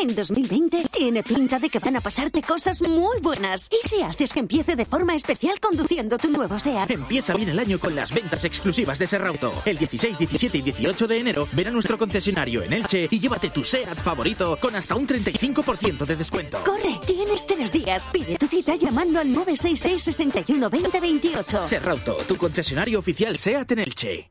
En 2020 tiene pinta de que van a pasarte cosas muy buenas. ¿Y si haces que empiece de forma especial conduciendo tu nuevo SEAT? Empieza bien el año con las ventas exclusivas de Serrauto. El 16, 17 y 18 de enero ven a nuestro concesionario en Elche y llévate tu SEAT favorito con hasta un 35% de descuento. Corre, tienes tres días. Pide tu cita llamando al 966 61 20 28. Serrauto, tu concesionario oficial SEAT en Elche.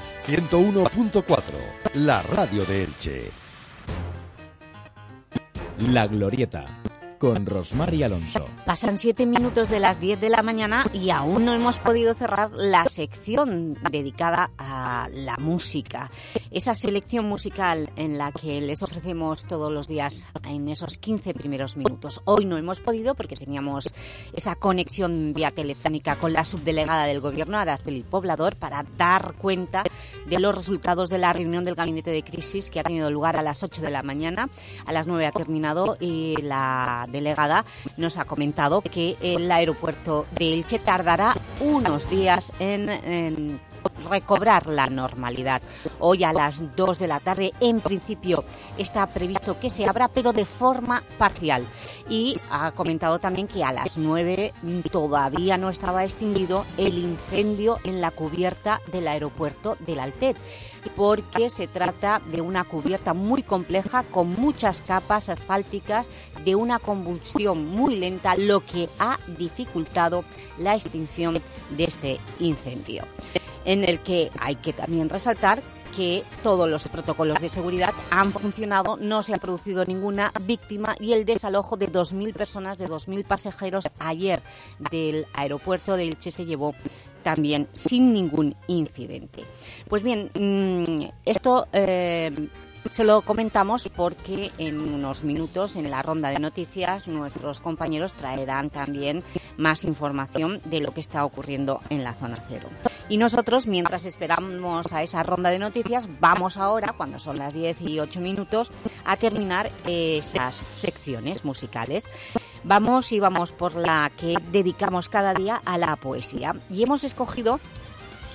101.4 La radio de Elche. La Glorieta, con Rosmar y Alonso. Pasan siete minutos de las 10 de la mañana y aún no hemos podido cerrar la sección dedicada a la música. Esa selección musical en la que les ofrecemos todos los días en esos 15 primeros minutos. Hoy no hemos podido porque teníamos esa conexión vía telefónica con la subdelegada del Gobierno, Araceli Poblador, para dar cuenta de los resultados de la reunión del Gabinete de Crisis que ha tenido lugar a las 8 de la mañana. A las 9 ha terminado y la delegada nos ha comentado que el aeropuerto de Elche tardará unos días en, en recobrar la normalidad. Hoy a las 2 de la tarde, en principio, está previsto que se abra, pero de forma parcial. Y ha comentado también que a las 9 todavía no estaba extinguido el incendio en la cubierta del aeropuerto del Altet porque se trata de una cubierta muy compleja con muchas capas asfálticas de una combustión muy lenta, lo que ha dificultado la extinción de este incendio en el que hay que también resaltar que todos los protocolos de seguridad han funcionado, no se ha producido ninguna víctima y el desalojo de 2.000 personas, de 2.000 pasajeros ayer del aeropuerto de Elche se llevó también sin ningún incidente. Pues bien, mmm, esto eh, se lo comentamos porque en unos minutos en la ronda de noticias nuestros compañeros traerán también más información de lo que está ocurriendo en la zona cero. Y nosotros, mientras esperamos a esa ronda de noticias, vamos ahora, cuando son las 10 y 8 minutos, a terminar esas secciones musicales. Vamos y vamos por la que dedicamos cada día a la poesía. Y hemos escogido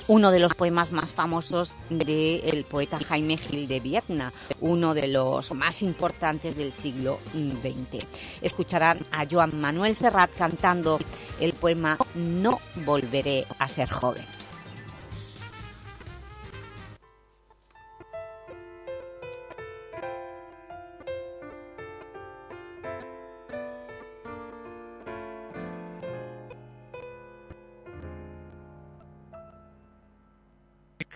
uno de los poemas más famosos del poeta Jaime Gil de Vietna, uno de los más importantes del siglo XX. Escucharán a Joan Manuel Serrat cantando el poema No volveré a ser joven.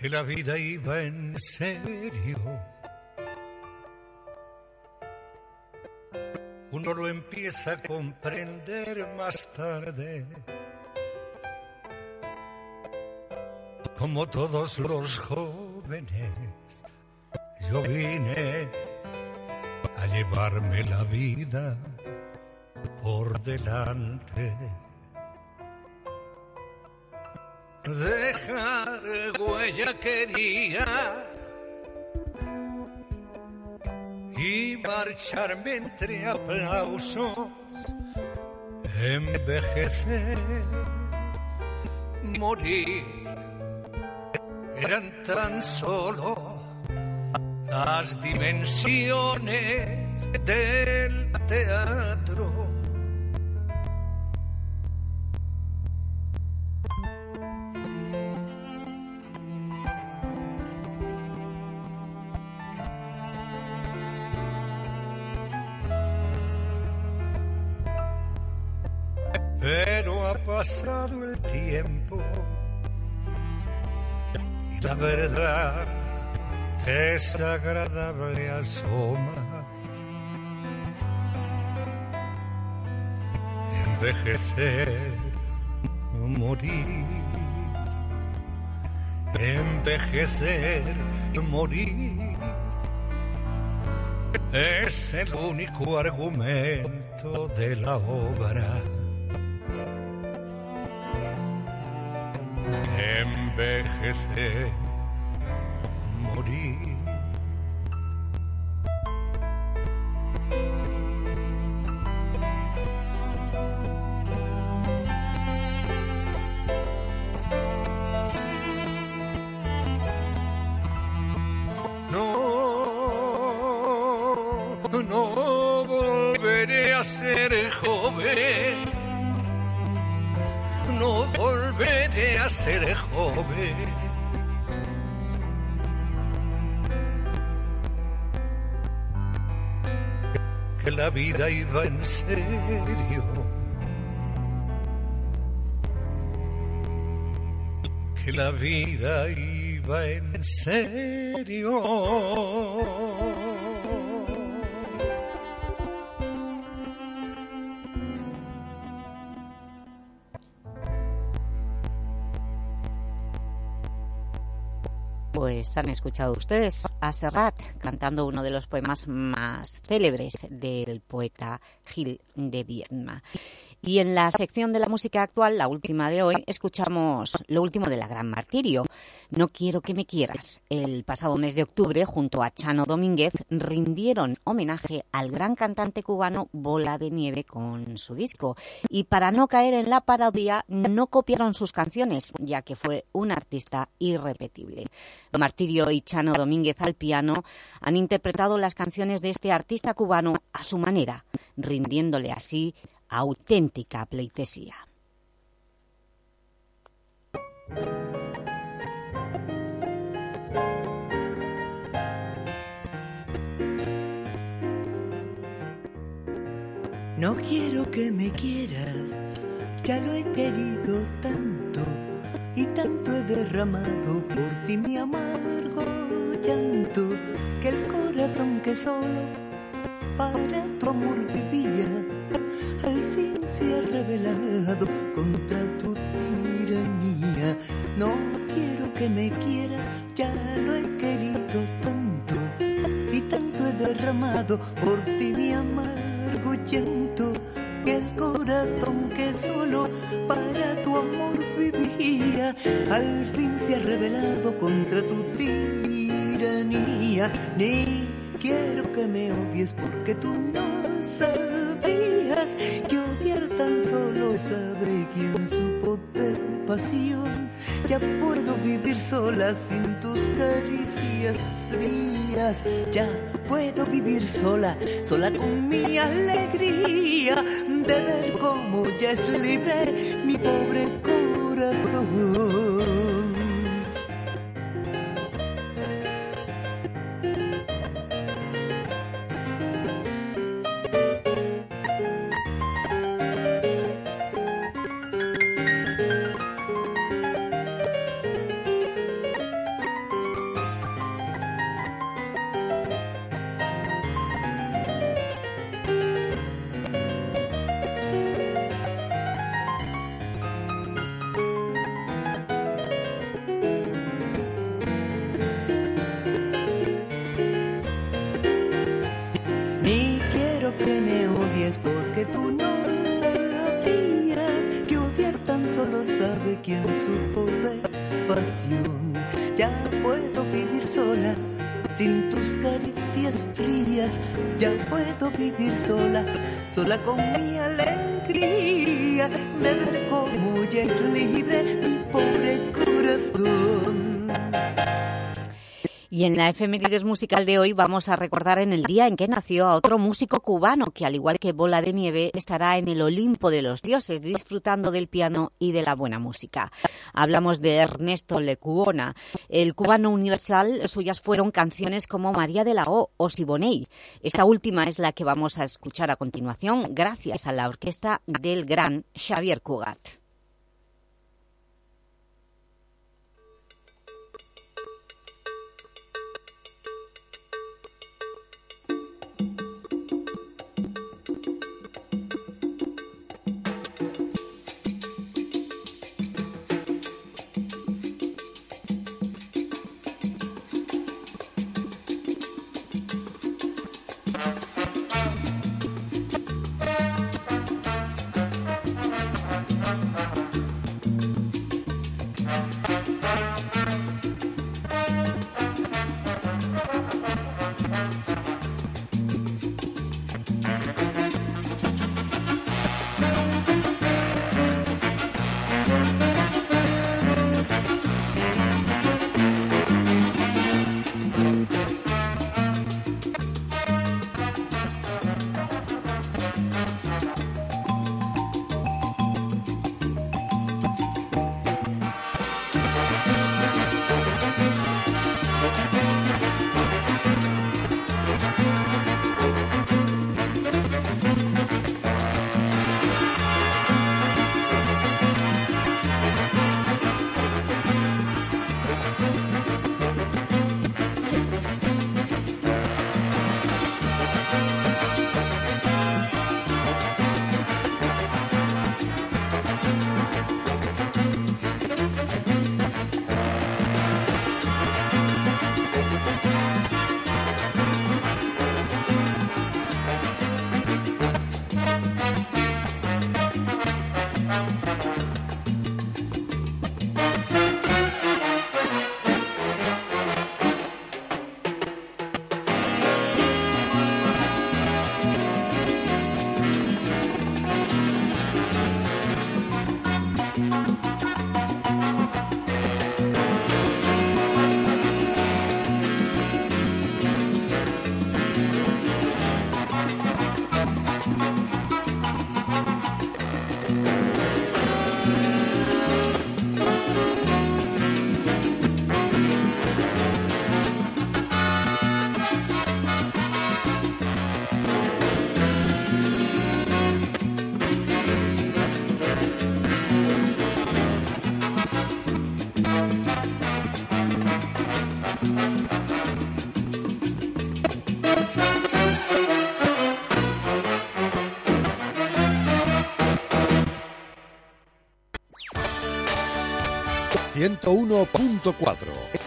Que la vida iba en serio. Uno lo empieza a comprender más tarde. Como todos los jóvenes, yo vine a llevarme la vida por delante. Dejar huella quería y marcharme entre aplausos, envejecer, morir. Eran tan solo las dimensiones del teatro pasado el tiempo y la verdad desagradable asoma. Envejecer, morir, envejecer, morir. Es el único argumento de la obra envejecer, morir. Vida iba en serio. Que la vida iba en serio. Han escuchado ustedes a Serrat cantando uno de los poemas más célebres del poeta Gil de Viedma. Y en la sección de la música actual, la última de hoy, escuchamos lo último de la Gran Martirio, No quiero que me quieras. El pasado mes de octubre, junto a Chano Domínguez, rindieron homenaje al gran cantante cubano Bola de Nieve con su disco. Y para no caer en la parodia, no copiaron sus canciones, ya que fue un artista irrepetible. Martirio y Chano Domínguez al piano han interpretado las canciones de este artista cubano a su manera, rindiéndole así auténtica pleitesía. No quiero que me quieras, ya lo he querido tanto y tanto he derramado por ti mi amargo llanto que el corazón que solo para tu amor vivía al fin se ha revelado contra tu tiranía. No quiero que me quieras, ya lo he querido tanto y tanto he derramado por ti mi amargo llanto que el corazón que solo para tu amor vivía, al fin se ha rebelado contra tu tiranía. Ni quiero que me odies porque tú no que odiar tan solo sabe quien supo de pasión. Ya puedo vivir sola sin tus caricias frías. Ya puedo vivir sola, sola con mi alegría de ver cómo ya es libre mi pobre corazón. Sola Y en la efemérides musical de hoy vamos a recordar en el día en que nació a otro músico cubano que, al igual que Bola de Nieve, estará en el Olimpo de los dioses disfrutando del piano y de la buena música. Hablamos de Ernesto Lecuona. El cubano universal, suyas fueron canciones como María de la O o Siboney. Esta última es la que vamos a escuchar a continuación gracias a la orquesta del gran Xavier Cugat.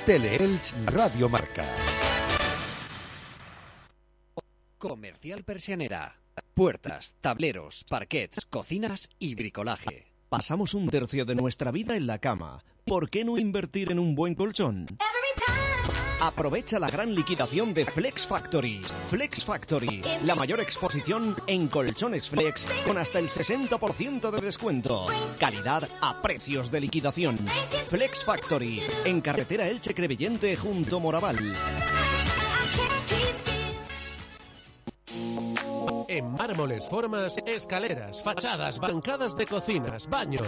Teleelch Radio Marca. Comercial Persianera. Puertas, tableros, parquets, cocinas y bricolaje. Pasamos un tercio de nuestra vida en la cama. ¿Por qué no invertir en un buen colchón? Aprovecha la gran liquidación de Flex Factory. Flex Factory, la mayor exposición en colchones flex con hasta el 60% de descuento. Calidad a precios de liquidación. Flex Factory, en carretera Elche Crevillente junto Moraval. En mármoles, formas, escaleras, fachadas, bancadas de cocinas, baños.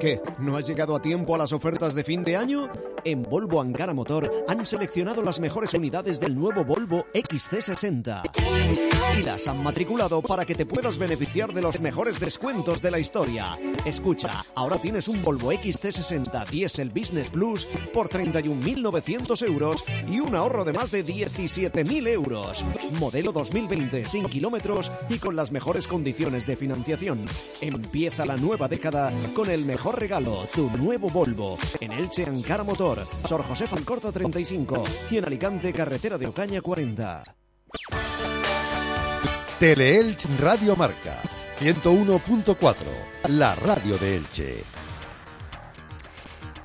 ¿Qué? ¿No has llegado a tiempo a las ofertas de fin de año? En Volvo Angara Motor han seleccionado las mejores unidades del nuevo Volvo XC60 y las han matriculado para que te puedas beneficiar de los mejores descuentos de la historia. Escucha, ahora tienes un Volvo XC60 Diesel Business Plus por 31.900 euros y un ahorro de más de 17.000 euros. Modelo 2020 sin kilómetros y con las mejores condiciones de financiación. Empieza la nueva década con el mejor regalo, tu nuevo Volvo. En Elche Ankara Motor, Sor José Falcorta 35 y en Alicante Carretera de Ocaña 40. Teleelch Radio Marca 101.4, la radio de Elche.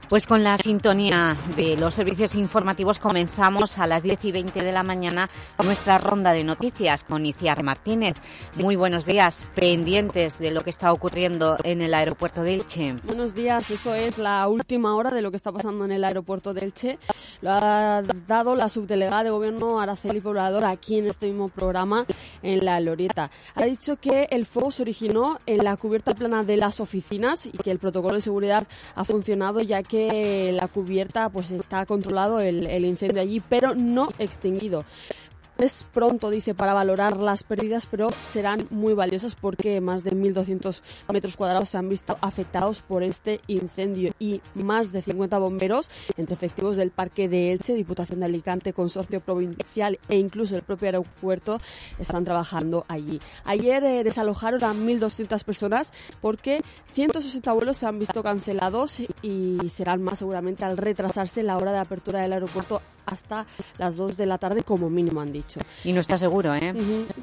Pues con la sintonía de los servicios informativos comenzamos a las 10 y 20 de la mañana nuestra ronda de noticias con Iciar Martínez. Muy buenos días, pendientes de lo que está ocurriendo en el aeropuerto de Elche. Buenos días, eso es la última hora de lo que está pasando en el aeropuerto de Elche. Lo ha dado la subdelegada de gobierno Araceli Poblador aquí en este mismo programa en La Lorieta. Ha dicho que el fuego se originó en la cubierta plana de las oficinas y que el protocolo de seguridad ha funcionado ya que que la cubierta pues está controlado el, el incendio allí, pero no extinguido. Es pronto, dice, para valorar las pérdidas, pero serán muy valiosas porque más de 1.200 metros cuadrados se han visto afectados por este incendio y más de 50 bomberos, entre efectivos del Parque de Elche, Diputación de Alicante, Consorcio Provincial e incluso el propio aeropuerto, están trabajando allí. Ayer eh, desalojaron a 1.200 personas porque 160 vuelos se han visto cancelados y serán más seguramente al retrasarse la hora de apertura del aeropuerto hasta las 2 de la tarde como mínimo han dicho. Y no está seguro, ¿eh?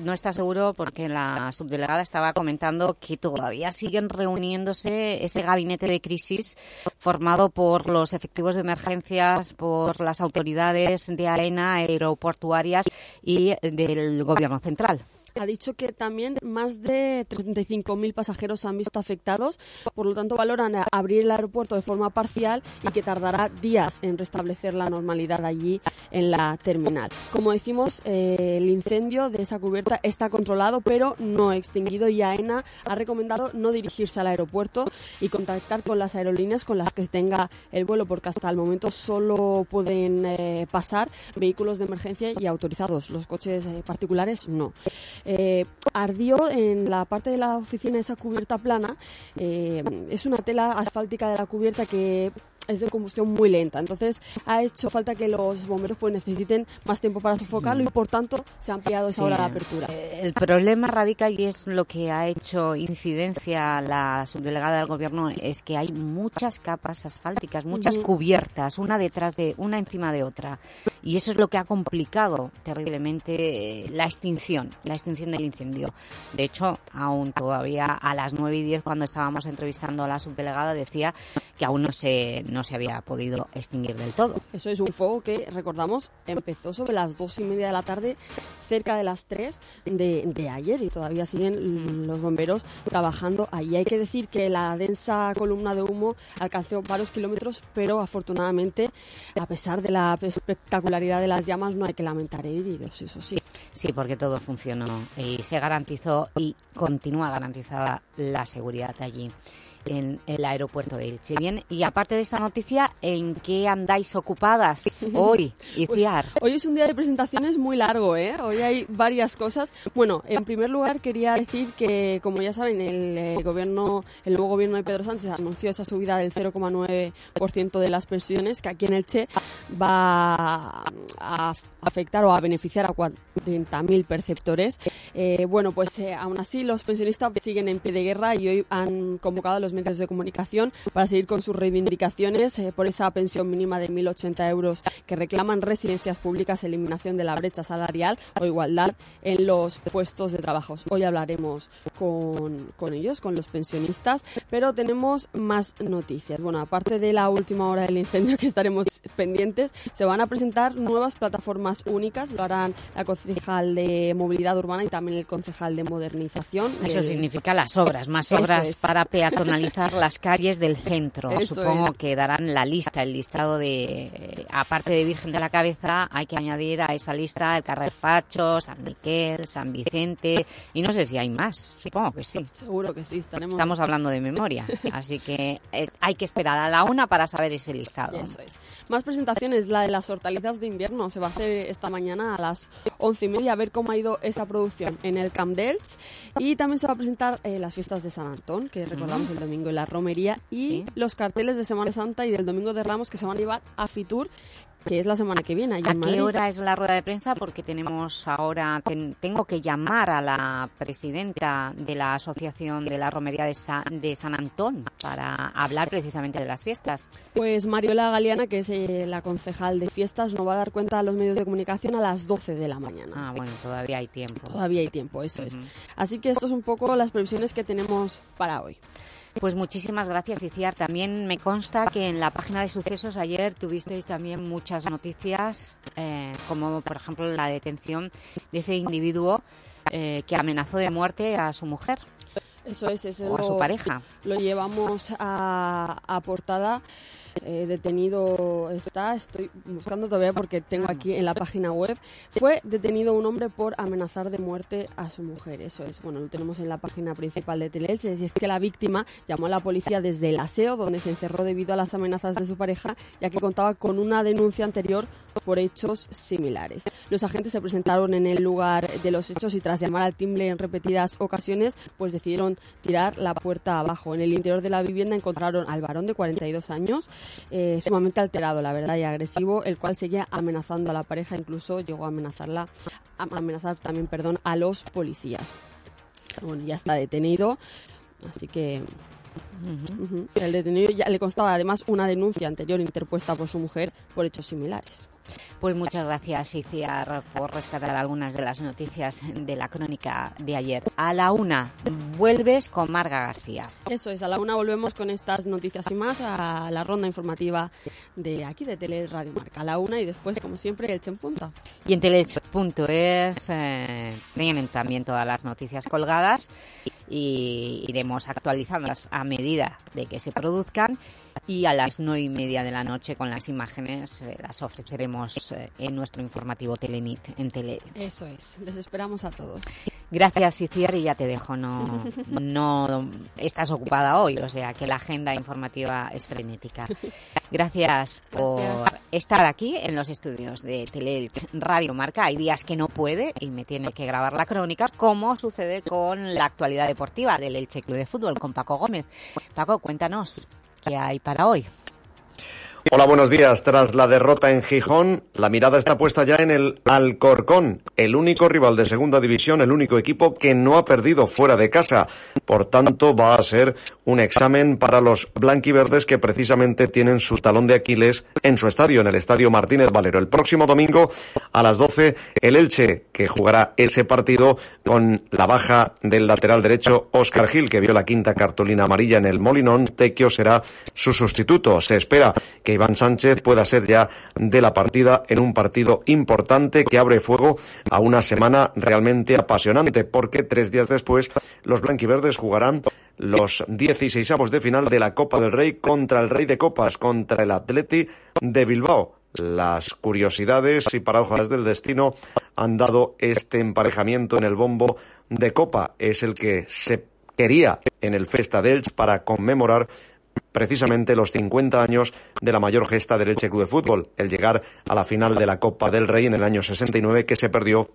No está seguro porque la subdelegada estaba comentando que todavía siguen reuniéndose ese gabinete de crisis formado por los efectivos de emergencias, por las autoridades de AENA, aeroportuarias y del gobierno central. Ha dicho que también más de 35.000 pasajeros han visto afectados, por lo tanto valoran abrir el aeropuerto de forma parcial y que tardará días en restablecer la normalidad allí en la terminal. Como decimos, eh, el incendio de esa cubierta está controlado pero no extinguido y AENA ha recomendado no dirigirse al aeropuerto y contactar con las aerolíneas con las que se tenga el vuelo porque hasta el momento solo pueden eh, pasar vehículos de emergencia y autorizados, los coches eh, particulares no eh, ardió en la parte de la oficina esa cubierta plana. Eh, es una tela asfáltica de la cubierta que es de combustión muy lenta. Entonces ha hecho falta que los bomberos pues necesiten más tiempo para sofocarlo y por tanto se ha ampliado esa hora de apertura. Eh, El problema radica y es lo que ha hecho incidencia la subdelegada del gobierno es que hay muchas capas asfálticas, muchas cubiertas, una detrás de una encima de otra y eso es lo que ha complicado terriblemente eh, la extinción, la extinción del incendio. De hecho, aún todavía a las 9 y 10 cuando estábamos entrevistando a la subdelegada decía que aún no se no no se había podido extinguir del todo. Eso es un fuego que, recordamos, empezó sobre las dos y media de la tarde, cerca de las tres de, de ayer, y todavía siguen los bomberos trabajando ahí. Hay que decir que la densa columna de humo alcanzó varios kilómetros, pero afortunadamente, a pesar de la espectacularidad de las llamas, no hay que lamentar heridos, eso sí. Sí, porque todo funcionó y se garantizó y continúa garantizada la seguridad allí en el aeropuerto de Elche. Bien, y aparte de esta noticia, ¿en qué andáis ocupadas hoy, Iciar? Pues hoy es un día de presentaciones muy largo, ¿eh? Hoy hay varias cosas. Bueno, en primer lugar quería decir que, como ya saben, el, eh, gobierno, el nuevo gobierno de Pedro Sánchez anunció esa subida del 0,9% de las pensiones que aquí en Elche va a afectar o a beneficiar a 40.000 perceptores. Eh, bueno, pues eh, aún así los pensionistas siguen en pie de guerra y hoy han convocado a los medios de comunicación para seguir con sus reivindicaciones eh, por esa pensión mínima de 1.080 euros que reclaman residencias públicas, eliminación de la brecha salarial o igualdad en los puestos de trabajo. Hoy hablaremos con, con ellos, con los pensionistas, pero tenemos más noticias. Bueno, aparte de la última hora del incendio que estaremos pendientes, se van a presentar nuevas plataformas únicas. Lo harán la concejal de movilidad urbana y también el concejal de modernización. Eso El- significa las obras, más obras es. para peatonalizar las calles del centro. Eso Supongo es. que darán la lista, el listado de, eh, aparte de Virgen de la Cabeza, hay que añadir a esa lista el Carrer Facho, San Miquel, San Vicente, y no sé si hay más, supongo que sí. Seguro que sí, estaremos... Estamos hablando de memoria, así que eh, hay que esperar a la una para saber ese listado. Eso es. Más presentaciones, la de las hortalizas de invierno. Se va a hacer esta mañana a las once y media a ver cómo ha ido esa producción en el Camp dels. Y también se va a presentar eh, las fiestas de San Antón, que recordamos el domingo en la romería, y los carteles de Semana Santa y del Domingo de Ramos que se van a llevar a Fitur, que es la semana que viene. allá ¿A en qué hora es la rueda de prensa? Porque tenemos ahora, ten- tengo que llamar a la presidenta de la Asociación de la Romería de, Sa- de San Antón para hablar precisamente de las fiestas. Pues Mariola Galeana, que es eh, la concejal de fiestas, nos va a dar cuenta a los medios de comunicación a las 12 de la mañana. Ah, bueno, todavía hay tiempo. Todavía hay tiempo, eso es. Así que esto es un poco las previsiones que tenemos para hoy. Pues muchísimas gracias, Iciar. También me consta que en la página de sucesos ayer tuvisteis también muchas noticias, eh, como por ejemplo la detención de ese individuo eh, que amenazó de muerte a su mujer. Eso es, eso O a su pareja. Lo llevamos a, a portada. Eh, detenido está, estoy buscando todavía porque tengo aquí en la página web. Fue detenido un hombre por amenazar de muerte a su mujer. Eso es, bueno, lo tenemos en la página principal de Teleelche. Y es que la víctima llamó a la policía desde el aseo, donde se encerró debido a las amenazas de su pareja, ya que contaba con una denuncia anterior por hechos similares. Los agentes se presentaron en el lugar de los hechos y tras llamar al timbre en repetidas ocasiones, pues decidieron tirar la puerta abajo. En el interior de la vivienda encontraron al varón de 42 años, eh, sumamente alterado, la verdad, y agresivo, el cual seguía amenazando a la pareja, incluso llegó a amenazarla, a amenazar también, perdón, a los policías. Bueno, ya está detenido, así que Ujú. El detenido ya le constaba además una denuncia anterior interpuesta por su mujer por hechos similares. Pues muchas gracias, Iciar, por rescatar algunas de las noticias de la crónica de ayer. A la una, vuelves con Marga García. Eso es, a la una volvemos con estas noticias y más a la ronda informativa de aquí de Tele Radio Marca. A la una y después, como siempre, el en punta. Y en telehecho.es eh, tienen también todas las noticias colgadas y iremos actualizándolas a medida de que se produzcan y a las nueve y media de la noche con las imágenes eh, las ofreceremos eh, en nuestro informativo Telenit en Tele. Eso es, les esperamos a todos. Gracias, Iciar, y ya te dejo. No, no estás ocupada hoy, o sea que la agenda informativa es frenética. Gracias por Gracias. estar aquí en los estudios de Teleelch Radio Marca. Hay días que no puede y me tiene que grabar la crónica, como sucede con la actualidad deportiva del Elche Club de Fútbol con Paco Gómez. Paco, cuéntanos qué hay para hoy. Hola, buenos días. Tras la derrota en Gijón, la mirada está puesta ya en el Alcorcón, el único rival de segunda división, el único equipo que no ha perdido fuera de casa. Por tanto, va a ser un examen para los blanquiverdes que precisamente tienen su talón de Aquiles en su estadio, en el Estadio Martínez Valero. El próximo domingo a las 12, el Elche, que jugará ese partido con la baja del lateral derecho Oscar Gil, que vio la quinta cartulina amarilla en el Molinón. Tequio será su sustituto. Se espera que Iván Sánchez pueda ser ya de la partida en un partido importante que abre fuego a una semana realmente apasionante, porque tres días después los blanquiverdes jugarán los 16 de final de la Copa del Rey contra el Rey de Copas, contra el Atleti de Bilbao. Las curiosidades y paradojas del destino han dado este emparejamiento en el bombo de Copa. Es el que se quería en el Festa del para conmemorar precisamente los 50 años de la mayor gesta del Elche Club de Fútbol, el llegar a la final de la Copa del Rey en el año 69 que se perdió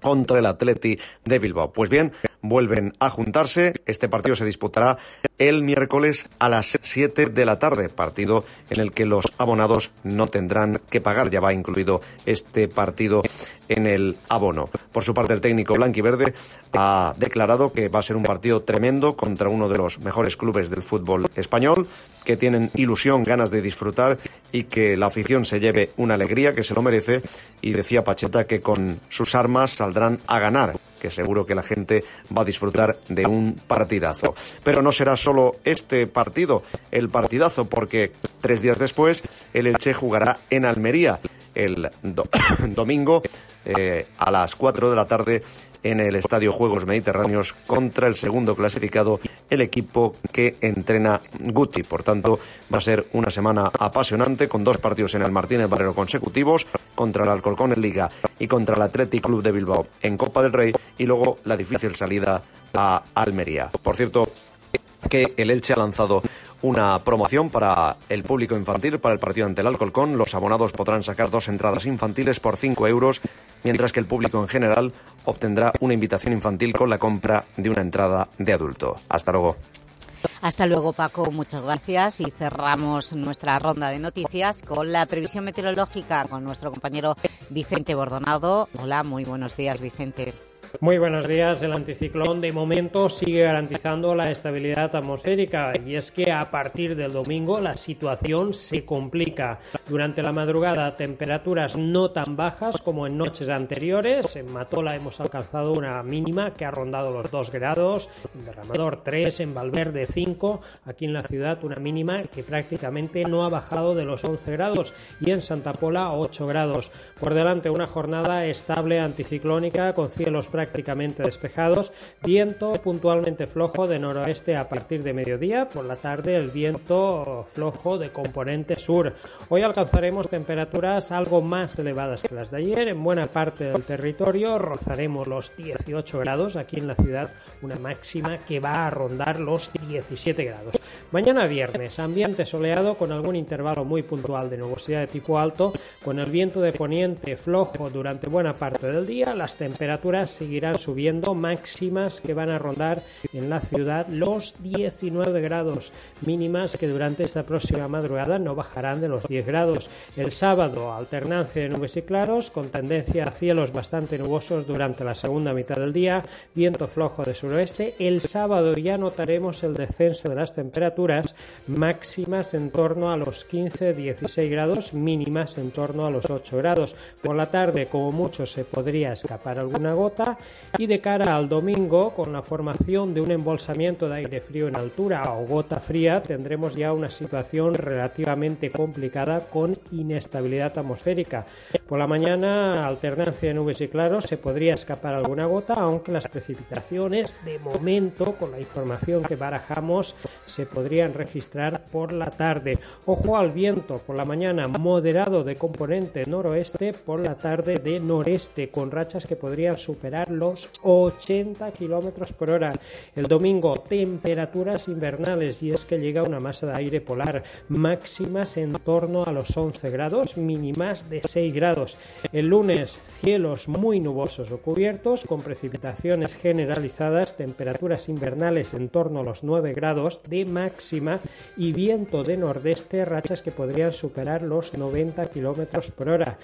contra el Atleti de Bilbao. Pues bien, vuelven a juntarse. Este partido se disputará el miércoles a las 7 de la tarde, partido en el que los abonados no tendrán que pagar. Ya va incluido este partido en el abono. Por su parte, el técnico blanquiverde ha declarado que va a ser un partido tremendo contra uno de los mejores clubes del fútbol español, que tienen ilusión, ganas de disfrutar y que la afición se lleve una alegría que se lo merece. Y decía Pacheta que con sus armas saldrán a ganar que seguro que la gente va a disfrutar de un partidazo. Pero no será solo este partido, el partidazo, porque tres días después el Elche jugará en Almería el domingo eh, a las 4 de la tarde en el Estadio Juegos Mediterráneos contra el segundo clasificado, el equipo que entrena Guti. Por tanto, va a ser una semana apasionante con dos partidos en el Martínez Barrero consecutivos contra el Alcorcón en Liga y contra el Athletic Club de Bilbao en Copa del Rey y luego la difícil salida a Almería. Por cierto, que el Elche ha lanzado una promoción para el público infantil para el partido ante el Alcorcón. Los abonados podrán sacar dos entradas infantiles por 5 euros, mientras que el público en general obtendrá una invitación infantil con la compra de una entrada de adulto. Hasta luego. Hasta luego, Paco. Muchas gracias. Y cerramos nuestra ronda de noticias con la previsión meteorológica con nuestro compañero Vicente Bordonado. Hola, muy buenos días, Vicente. Muy buenos días. El anticiclón de momento sigue garantizando la estabilidad atmosférica y es que a partir del domingo la situación se complica. Durante la madrugada temperaturas no tan bajas como en noches anteriores. En Matola hemos alcanzado una mínima que ha rondado los 2 grados, en Derramador 3, en Valverde 5, aquí en la ciudad una mínima que prácticamente no ha bajado de los 11 grados y en Santa Pola 8 grados. Por delante una jornada estable anticiclónica con cielos prácticamente despejados, viento puntualmente flojo de noroeste a partir de mediodía, por la tarde el viento flojo de componente sur. Hoy alcanzaremos temperaturas algo más elevadas que las de ayer, en buena parte del territorio rozaremos los 18 grados, aquí en la ciudad una máxima que va a rondar los 17 grados. Mañana viernes, ambiente soleado con algún intervalo muy puntual de nubosidad de tipo alto, con el viento de poniente flojo durante buena parte del día, las temperaturas seguirán subiendo, máximas que van a rondar en la ciudad los 19 grados, mínimas que durante esta próxima madrugada no bajarán de los 10 grados. El sábado, alternancia de nubes y claros, con tendencia a cielos bastante nubosos durante la segunda mitad del día, viento flojo de suroeste. El sábado ya notaremos el descenso de las temperaturas máximas en torno a los 15-16 grados, mínimas en torno a los 8 grados. Por la tarde, como mucho, se podría escapar alguna gota y de cara al domingo, con la formación de un embolsamiento de aire frío en altura o gota fría, tendremos ya una situación relativamente complicada con inestabilidad atmosférica. Por la mañana, alternancia de nubes y claros, se podría escapar alguna gota, aunque las precipitaciones, de momento, con la información que barajamos, se podrían registrar por la tarde. Ojo al viento, por la mañana moderado de componente noroeste, por la tarde de noreste, con rachas que podrían superar los 80 kilómetros por hora. El domingo, temperaturas invernales, y es que llega una masa de aire polar, máximas en torno a los 11 grados, mínimas de 6 grados. El lunes, cielos muy nubosos o cubiertos, con precipitaciones generalizadas, temperaturas invernales en torno a los 9 grados, de máxima y viento de nordeste, rachas que podrían superar los 90 kilómetros por hora.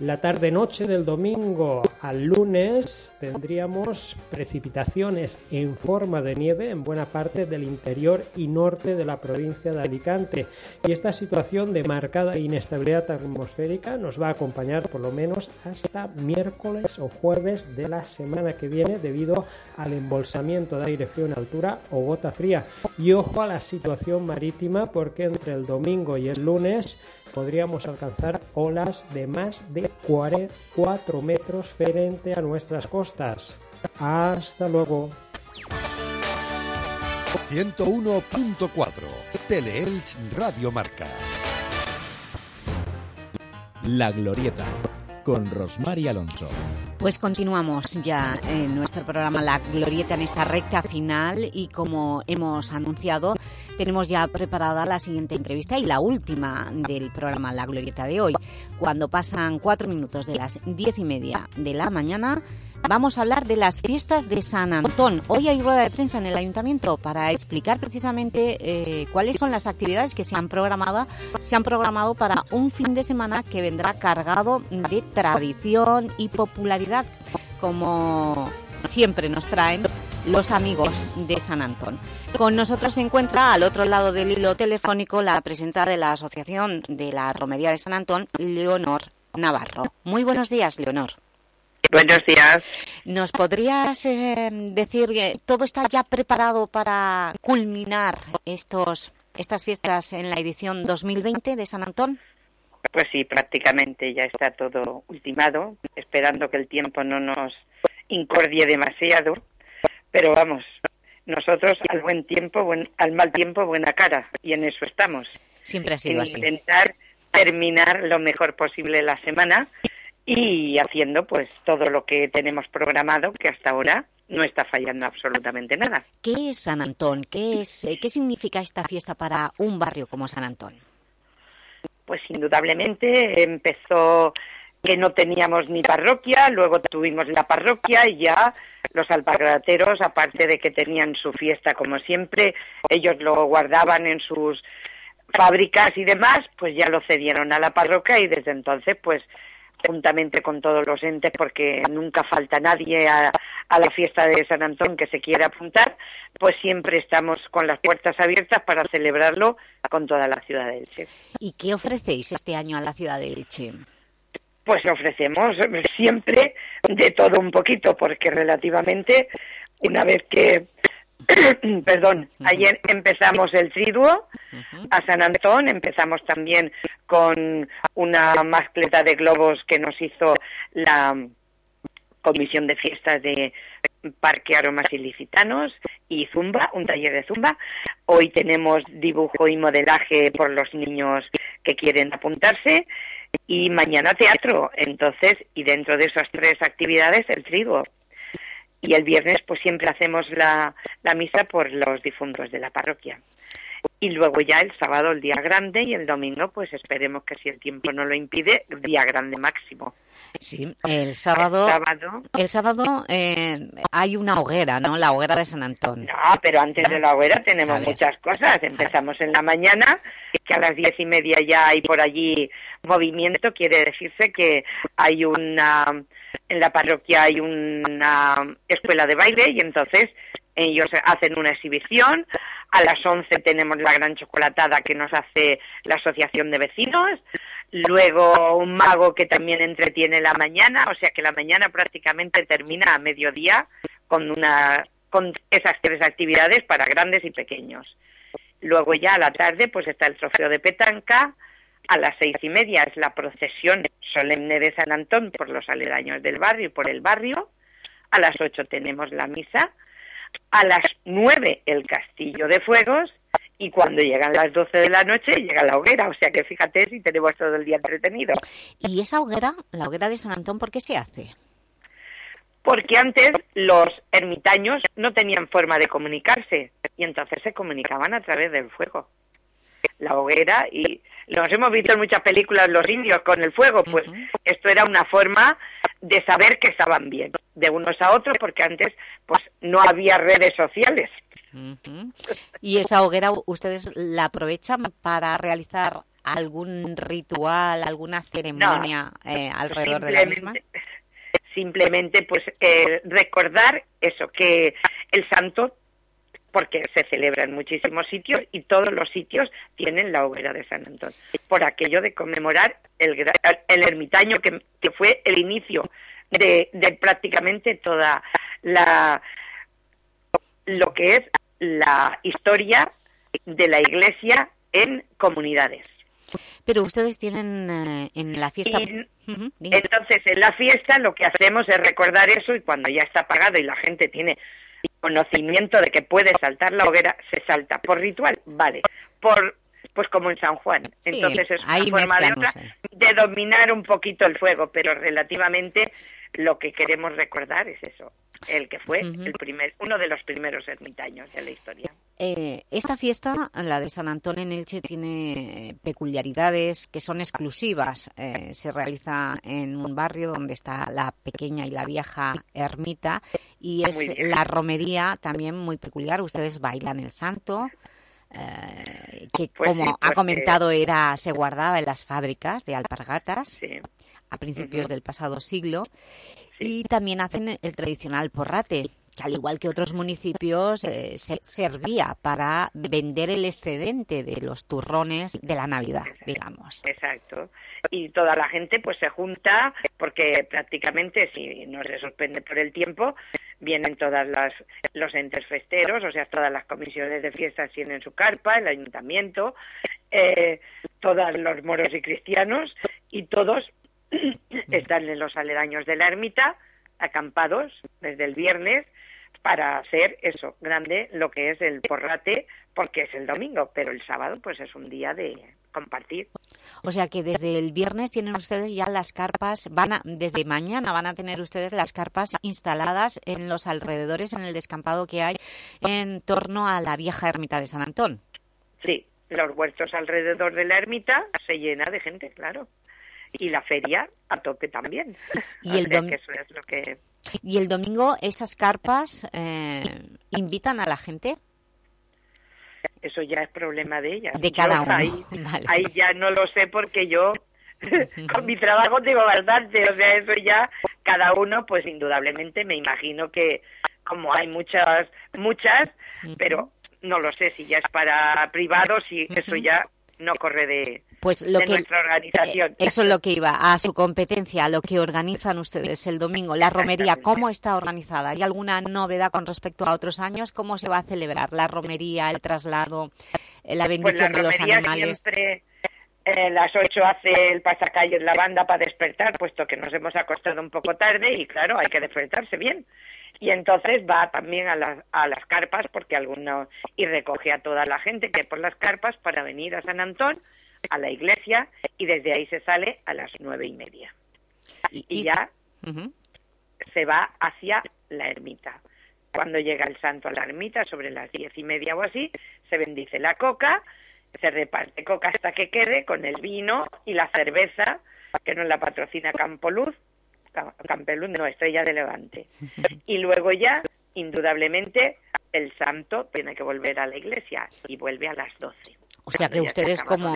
La tarde-noche del domingo al lunes tendríamos precipitaciones en forma de nieve en buena parte del interior y norte de la provincia de Alicante. Y esta situación de marcada inestabilidad atmosférica nos va a acompañar por lo menos hasta miércoles o jueves de la semana que viene debido al embolsamiento de aire frío en altura o gota fría. Y ojo a la situación marítima porque entre el domingo y el lunes podríamos alcanzar olas de más de 4 metros frente a nuestras costas. Hasta luego. 101.4 Teleelch Radio Marca. La Glorieta con Rosmar y Alonso. Pues continuamos ya en nuestro programa La Glorieta en esta recta final y como hemos anunciado tenemos ya preparada la siguiente entrevista y la última del programa La Glorieta de hoy. Cuando pasan cuatro minutos de las diez y media de la mañana vamos a hablar de las fiestas de San Antón. Hoy hay rueda de prensa en el Ayuntamiento para explicar precisamente eh, cuáles son las actividades que se han, programado, se han programado para un fin de semana que vendrá cargado de tradición y popularidad, como siempre nos traen los amigos de San Antón. Con nosotros se encuentra al otro lado del hilo telefónico la presidenta de la Asociación de la Romería de San Antón, Leonor Navarro. Muy buenos días, Leonor. Buenos días. ¿Nos podrías eh, decir que todo está ya preparado para culminar estos estas fiestas en la edición 2020 de San Antón? Pues sí, prácticamente ya está todo ultimado, esperando que el tiempo no nos incordie demasiado, pero vamos, nosotros al buen tiempo, buen, al mal tiempo, buena cara, y en eso estamos. Siempre ha sido así. Intentar terminar lo mejor posible la semana y haciendo pues todo lo que tenemos programado, que hasta ahora no está fallando absolutamente nada. ¿Qué es San Antón? ¿Qué, es, eh, ¿Qué significa esta fiesta para un barrio como San Antón? Pues indudablemente empezó que no teníamos ni parroquia, luego tuvimos la parroquia y ya los alpargateros, aparte de que tenían su fiesta como siempre, ellos lo guardaban en sus fábricas y demás, pues ya lo cedieron a la parroquia y desde entonces pues juntamente con todos los entes, porque nunca falta nadie a, la fiesta de San Antón que se quiera apuntar, pues siempre estamos con las puertas abiertas para celebrarlo con toda la ciudad de Elche. ¿Y qué ofrecéis este año a la ciudad de Elche? Pues ofrecemos siempre de todo un poquito, porque relativamente, una vez que Perdón, ayer empezamos el triduo a San Antón, empezamos también con una mascleta de globos que nos hizo la Comisión de Fiestas de Parque Aromas Ilicitanos y Zumba, un taller de Zumba. Hoy tenemos dibujo y modelaje por los niños que quieren apuntarse y mañana teatro. Entonces, y dentro de esas tres actividades, el triduo y el viernes pues siempre hacemos la, la misa por los difuntos de la parroquia. Y luego ya el sábado el día grande y el domingo pues esperemos que si el tiempo no lo impide, día grande máximo. Sí, el sábado, el sábado, eh, hay una hoguera, ¿no? La hoguera de San Antón. No, pero antes de la hoguera tenemos muchas cosas. Empezamos en la mañana, que a las diez y media ya hay por allí movimiento, quiere decirse que hay una en la parroquia hay una escuela de baile y entonces ellos hacen una exhibición. A las 11 tenemos la gran chocolatada que nos hace la asociación de vecinos. Luego un mago que también entretiene la mañana, o sea que la mañana prácticamente termina a mediodía con una con esas tres actividades para grandes y pequeños. Luego ya a la tarde pues está el trofeo de petanca, a las seis y media es la procesión solemne de San Antón por los aledaños del barrio y por el barrio. A las ocho tenemos la misa. A las nueve el castillo de fuegos. Y cuando llegan las doce de la noche llega la hoguera. O sea que fíjate si tenemos todo el día entretenido. ¿Y esa hoguera, la hoguera de San Antón, por qué se hace? Porque antes los ermitaños no tenían forma de comunicarse y entonces se comunicaban a través del fuego. La hoguera y nos hemos visto en muchas películas los indios con el fuego, pues esto era una forma de saber que estaban bien, de unos a otros, porque antes pues no había redes sociales. ¿Y esa hoguera ustedes la aprovechan para realizar algún ritual, alguna ceremonia eh, alrededor de la misma? Simplemente, pues, eh, recordar eso, que el santo porque se celebra en muchísimos sitios y todos los sitios tienen la hoguera de San Antón, por aquello de conmemorar el, el ermitaño que, que fue el inicio de, de, prácticamente toda la lo que es la historia de la iglesia en comunidades. Pero ustedes tienen eh, en la fiesta... entonces, en la fiesta lo que hacemos es recordar eso y cuando ya está apagado y la gente tiene conocimiento de que puede saltar la hoguera, se salta. Por ritual, vale. Por pues como en San Juan. Entonces es una forma de otra de dominar un poquito el fuego, pero relativamente lo que queremos recordar es eso, el que fue el primer, uno de los primeros ermitaños de la historia. Eh, esta fiesta, la de San Antón en Elche, tiene peculiaridades que son exclusivas. Eh, se realiza en un barrio donde está la pequeña y la vieja ermita y es la romería también muy peculiar. Ustedes bailan el santo, eh, que pues como ha pues, comentado era se guardaba en las fábricas de alpargatas a principios del pasado siglo y también hacen el tradicional porrate que al igual que otros municipios eh, se servía para vender el excedente de los turrones de la Navidad, digamos. Exacto. Y toda la gente pues se junta porque prácticamente si no se suspende por el tiempo vienen todas las los entes festeros, o sea, todas las comisiones de fiestas tienen su carpa, el ayuntamiento, eh, todos los moros y cristianos y todos están en los aledaños de la ermita acampados desde el viernes para hacer eso, grande, lo que es el porrate, porque es el domingo, pero el sábado pues es un día de compartir. O sea que desde el viernes tienen ustedes ya las carpas, van a, desde mañana van a tener ustedes las carpas instaladas en los alrededores, en el descampado que hay en torno a la vieja ermita de San Antón. Sí, los huertos alrededor de la ermita se llena de gente, claro. Y la feria a tope también. Y el, que eso es lo que... ¿Y el domingo esas carpas eh, invitan a la gente? Eso ya es problema de ellas. De cada uno. Ahí, ahí ya no lo sé porque yo con mi trabajo digo bastante, o sea, eso ya cada uno, pues indudablemente me imagino que como hay muchas, muchas, pero no lo sé si ya es para privados y eso ya no corre de, pues lo de que, nuestra organización. eh, eso es lo que iba, a su competencia, a lo que organizan ustedes el domingo. La romería, ¿cómo está organizada? ¿Hay alguna novedad con respecto a otros años? ¿Cómo se va a celebrar la romería, el traslado, la Pues bendición la de los animales? siempre eh, las ocho hace el pasacalles la banda para despertar, puesto que nos hemos acostado un poco tarde y claro, hay que despertarse bien. Y entonces va también a las, a las carpas, porque alguno, y recoge a toda la gente que por las carpas para venir a San Antón, a la iglesia, y desde ahí se sale a las nueve y media. Y, ya se va hacia la ermita. Cuando llega el santo a la ermita, sobre las diez y media o así, se bendice la coca, se reparte coca hasta que quede con el vino y la cerveza, que nos la patrocina Campoluz, Cam- Campeluz, no, Estrella de Levante. Y luego ya, indudablemente, el santo tiene que volver a la iglesia y vuelve a las doce. O sea que ustedes como,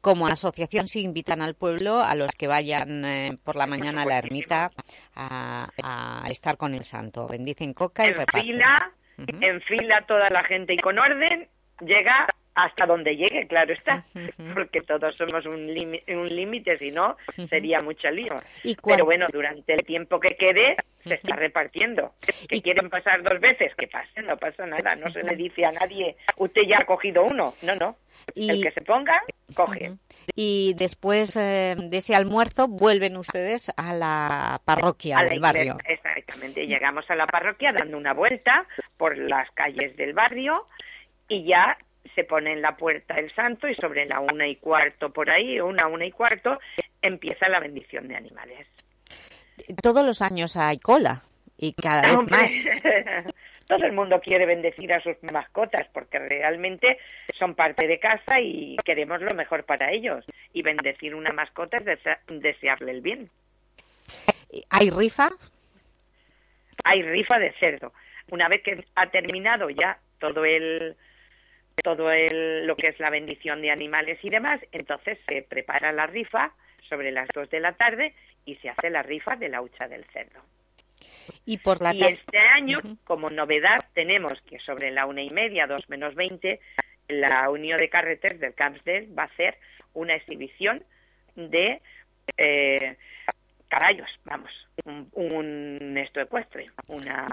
como asociación sí invitan al pueblo, a los que vayan eh, por la mañana a la ermita, a, a estar con el santo. Bendicen coca y en reparten. fila, en fila toda la gente y con orden llega hasta donde llegue, claro está, porque todos somos un lími- un límite, si no sería mucho lío. ¿Y cuán- Pero bueno, durante el tiempo que quede se está repartiendo. Que quieren pasar dos veces, que pasen, no pasa nada, no se le dice a nadie, usted ya ha cogido uno, no, no. El que se ponga, coge. Y después eh, de ese almuerzo vuelven ustedes a la parroquia a la del iglesia, barrio. Exactamente, llegamos a la parroquia dando una vuelta por las calles del barrio y ya se pone en la puerta el santo y sobre la una y cuarto por ahí, una, una y cuarto, empieza la bendición de animales. Todos los años hay cola y cada vez más. Todo el mundo quiere bendecir a sus mascotas porque realmente son parte de casa y queremos lo mejor para ellos. Y bendecir una mascota es dese- desearle el bien. ¿Hay rifa? hay rifa de cerdo. Una vez que ha terminado ya todo el todo el, lo que es la bendición de animales y demás, entonces se prepara la rifa sobre las dos de la tarde y se hace la rifa de la hucha del cerdo. Y por la Y este año, como novedad, tenemos que sobre la una y media, dos menos veinte, la Unión de Carreteras del Campsdale va a hacer una exhibición de eh, caballos, vamos, un, un esto ecuestre, una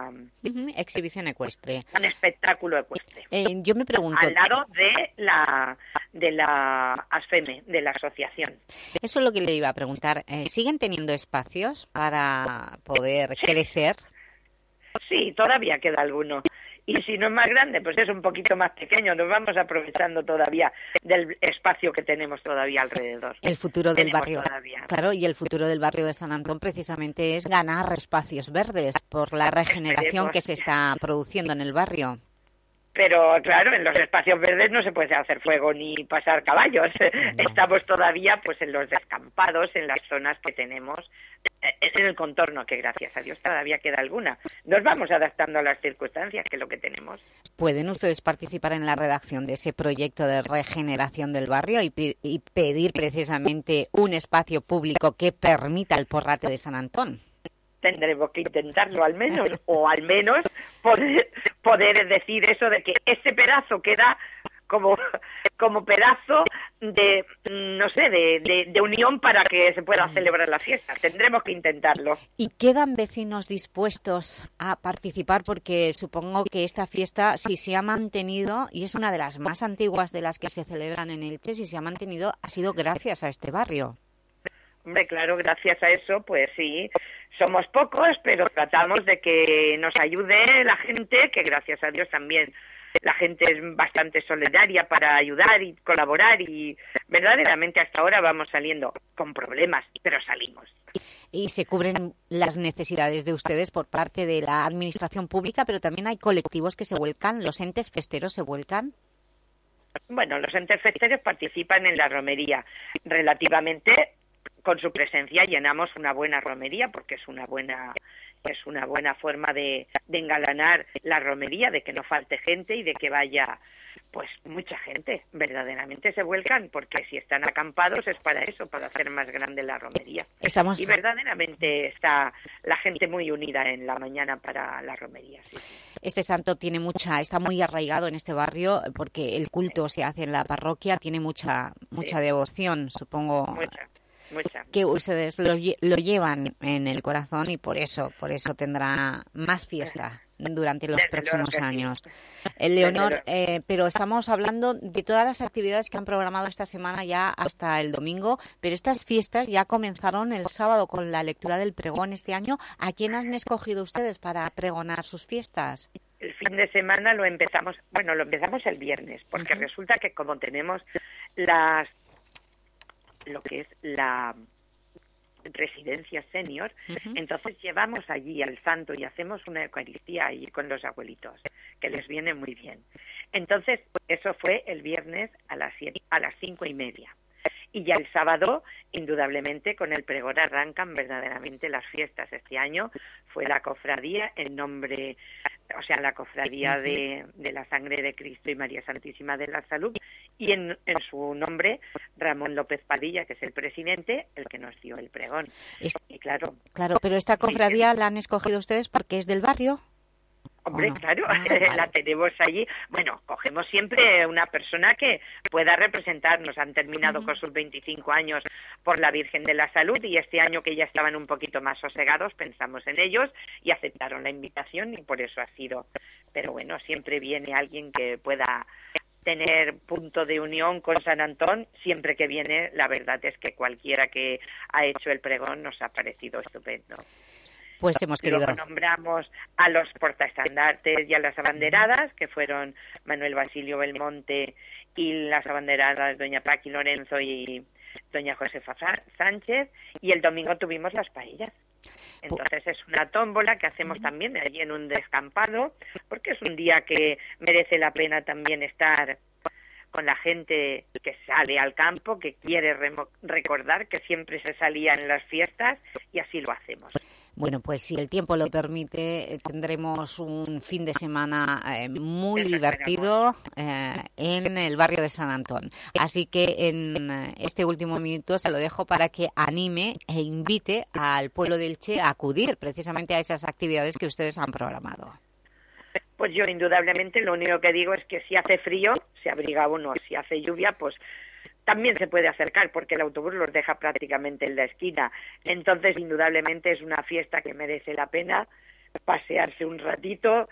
Ujú, exhibición ecuestre. un espectáculo ecuestre. Eh, yo me pregunto, Al lado de la de la ASFEME, de la asociación. eso es lo que le iba a preguntar. Eh, ¿Siguen teniendo espacios para poder crecer? Sí, todavía queda alguno. Y si no es más grande, pues es un poquito más pequeño. Nos vamos aprovechando todavía del espacio que tenemos todavía alrededor. El futuro del barrio. todavía. Claro, y el futuro del barrio de San Antón precisamente es ganar espacios verdes por la regeneración que se está produciendo en el barrio. Pero claro, en los espacios verdes no se puede hacer fuego ni pasar caballos. Estamos todavía pues en los descampados, en las zonas que tenemos, eh, en el contorno, que gracias a Dios todavía queda alguna. Nos vamos adaptando a las circunstancias, que es lo que tenemos. ¿Pueden ustedes participar en la redacción de ese proyecto de regeneración del barrio y, y pedir precisamente un espacio público que permita el porrate de San Antón? Tendremos que intentarlo al menos, o al menos poder, poder decir eso de que ese pedazo queda como, como pedazo de, mm, no sé, de, de, de unión para que se pueda celebrar la fiesta. Tendremos que intentarlo. ¿Y quedan vecinos dispuestos a participar? Porque supongo que esta fiesta, si se ha mantenido, y es una de las más antiguas de las que se celebran en Elche, si se ha mantenido, ha sido gracias a este barrio. Hombre, claro, gracias a eso, pues sí, somos pocos, pero tratamos de que nos ayude la gente, que gracias a Dios también la gente es bastante solidaria para ayudar y colaborar y verdaderamente hasta ahora vamos saliendo con problemas, pero salimos. Y se cubren las necesidades de ustedes por parte de la administración pública, pero también hay colectivos que se vuelcan, los entes festeros se vuelcan. Bueno, los entes festeros participan en la romería. Relativamente, con su presencia llenamos una buena romería porque es una buena es una buena forma de, de engalanar la romería, de que no falte gente y de que vaya pues mucha gente. Verdaderamente se vuelcan porque si están acampados es para eso, para hacer más grande la romería. Estamos- Y verdaderamente está la gente muy unida en la mañana para la romería. sí. Este santo tiene mucha, está muy arraigado en este barrio porque el culto se hace en la parroquia, tiene mucha, mucha Sí. devoción, supongo. Mucha, mucha. que ustedes lo, lo llevan en el corazón y por eso, por eso tendrá más fiesta durante los Desde próximos que sí. años. Eh, Leonor, eh, pero estamos hablando de todas las actividades que han programado esta semana ya hasta el domingo, pero estas fiestas ya comenzaron el sábado con la lectura del pregón este año. ¿A quién han escogido ustedes para pregonar sus fiestas? el fin de semana lo empezamos, bueno, lo empezamos el viernes, porque resulta que como tenemos las lo que es la residencia senior, entonces llevamos allí al santo y hacemos una eucaristía ahí con los abuelitos, que les viene muy bien. Entonces, eso fue el viernes a las siete- a las cinco y media. Y ya el sábado, indudablemente, con el pregón arrancan verdaderamente las fiestas. Este año fue la cofradía en nombre, o sea, la cofradía de, de la sangre de Cristo y María Santísima de la Salud, y en, en su nombre Ramón López Padilla, que es el presidente, el que nos dio el pregón. Y claro, Claro, pero esta cofradía la han escogido ustedes porque es del barrio. Hombre, claro, Ah, vale. la tenemos allí. Bueno, cogemos siempre una persona que pueda representarnos. Han terminado con sus 25 años por la Virgen de la Salud y este año que ya estaban un poquito más sosegados pensamos en ellos y aceptaron la invitación y por eso ha sido. Pero bueno, siempre viene alguien que pueda tener punto de unión con San Antón, siempre que viene, la verdad es que cualquiera que ha hecho el pregón nos ha parecido estupendo. Pues hemos querido. Luego nombramos a los portaestandartes y a las abanderadas, que fueron Manuel Basilio Belmonte y las abanderadas Doña Paqui Lorenzo y Doña Josefa Sánchez. Y el domingo tuvimos las paellas. Entonces es una tómbola que hacemos también allí en un descampado, porque es un día que merece la pena también estar con la gente que sale al campo, que quiere recordar que siempre se salía en las fiestas y así lo hacemos. Bueno, pues si el tiempo lo permite, tendremos un fin de semana eh, muy divertido eh, en el barrio de San Antón. Así que en eh, este último minuto se lo dejo para que anime e invite al pueblo del Che a acudir precisamente a esas actividades que ustedes han programado. Pues yo indudablemente lo único que digo es que si hace frío, se abriga uno, si hace lluvia, pues también se puede acercar porque el autobús los deja prácticamente en la esquina. Entonces, indudablemente es una fiesta que merece la pena pasearse un ratito.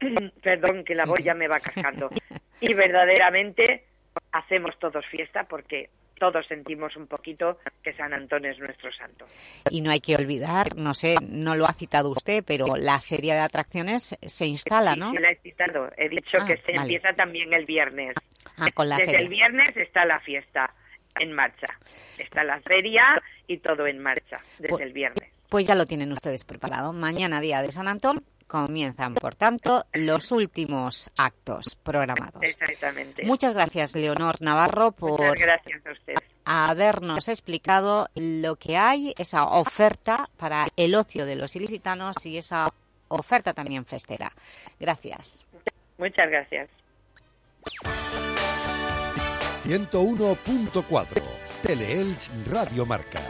Perdón, que la voz ya me va cascando. Y verdaderamente hacemos todos fiesta porque todos sentimos un poquito que San Antón es nuestro santo. Y no hay que olvidar, no sé, no lo ha citado usted, pero la feria de atracciones se instala, ¿no? Sí, la he citado. He dicho Ah, que se vale. empieza también el viernes. Ah, con la Desde feria. el viernes está la fiesta en marcha. Está la feria y todo en marcha desde Pues- el viernes. Pues ya lo tienen ustedes preparado. Mañana, día de San Antón, comienzan, por tanto, los últimos actos programados. Exactamente. Muchas gracias, Leonor Navarro, por Muchas gracias a usted. habernos explicado lo que hay, esa oferta para el ocio de los ilicitanos y esa oferta también festera. Gracias. Muchas gracias. 101.4 Teleelch Radio Marca.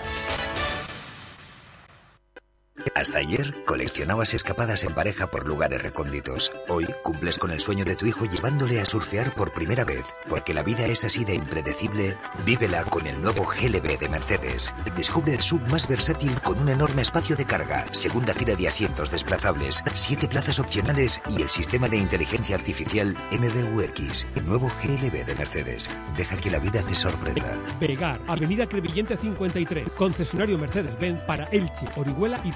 Hasta ayer coleccionabas escapadas en pareja por lugares recónditos. Hoy cumples con el sueño de tu hijo llevándole a surfear por primera vez. Porque la vida es así de impredecible, vívela con el nuevo GLB de Mercedes. Descubre el sub más versátil con un enorme espacio de carga, segunda fila de asientos desplazables, siete plazas opcionales y el sistema de inteligencia artificial MBUX. El nuevo GLB de Mercedes. Deja que la vida te sorprenda. Pegar, Avenida Crevillente 53, concesionario Mercedes-Benz para Elche, Orihuela y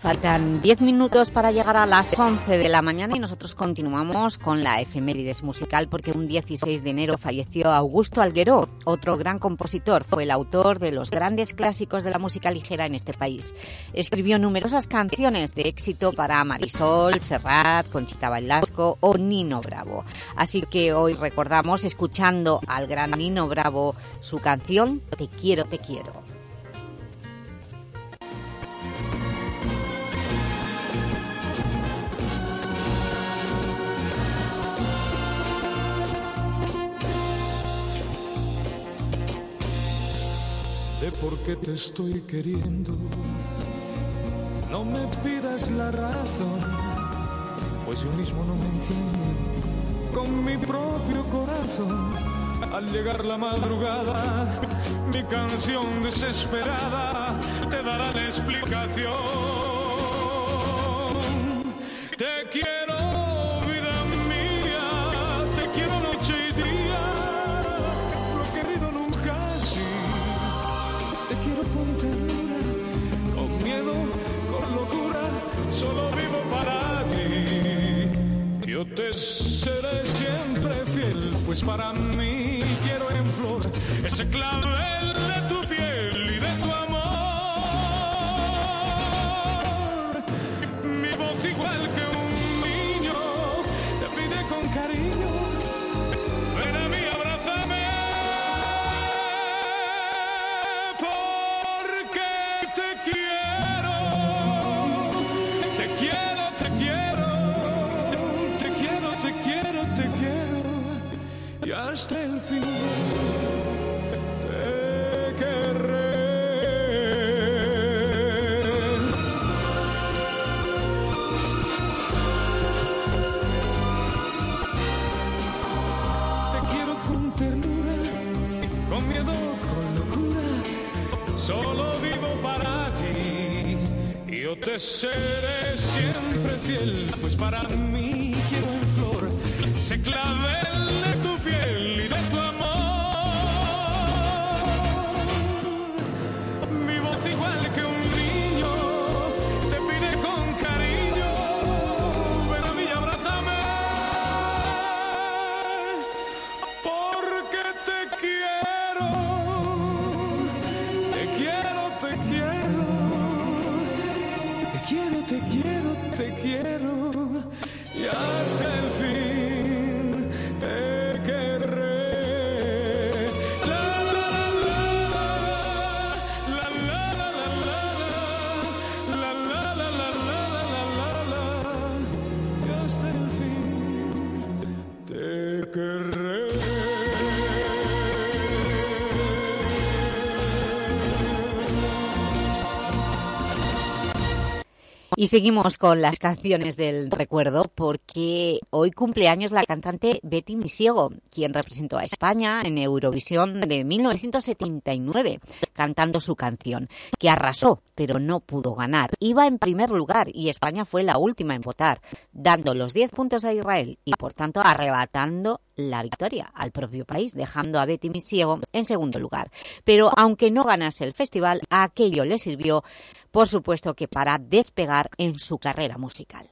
Faltan 10 minutos para llegar a las 11 de la mañana y nosotros continuamos con la efemérides musical porque un 16 de enero falleció Augusto Algueró, otro gran compositor. Fue el autor de los grandes clásicos de la música ligera en este país. Escribió numerosas canciones de éxito para Marisol, Serrat, Conchita Bailasco o Nino Bravo. Así que hoy recordamos escuchando al gran Nino Bravo su canción Te quiero, te quiero. De por qué te estoy queriendo. No me pidas la razón, pues yo mismo no me entiendo con mi propio corazón. Al llegar la madrugada, mi canción desesperada te dará la explicación. Te quiero, Yo te seré siempre fiel, pues para mí quiero en flor ese clavel te seré siempre fiel, pues para mí quiero en flor. Ese clavel de tu piel Seguimos con las canciones del recuerdo porque hoy cumpleaños la cantante Betty Misiego, quien representó a España en Eurovisión de 1979, cantando su canción, que arrasó, pero no pudo ganar. Iba en primer lugar y España fue la última en votar, dando los 10 puntos a Israel y, por tanto, arrebatando la victoria al propio país, dejando a Betty Misiego en segundo lugar. Pero aunque no ganase el festival, aquello le sirvió por supuesto que para despegar en su carrera musical.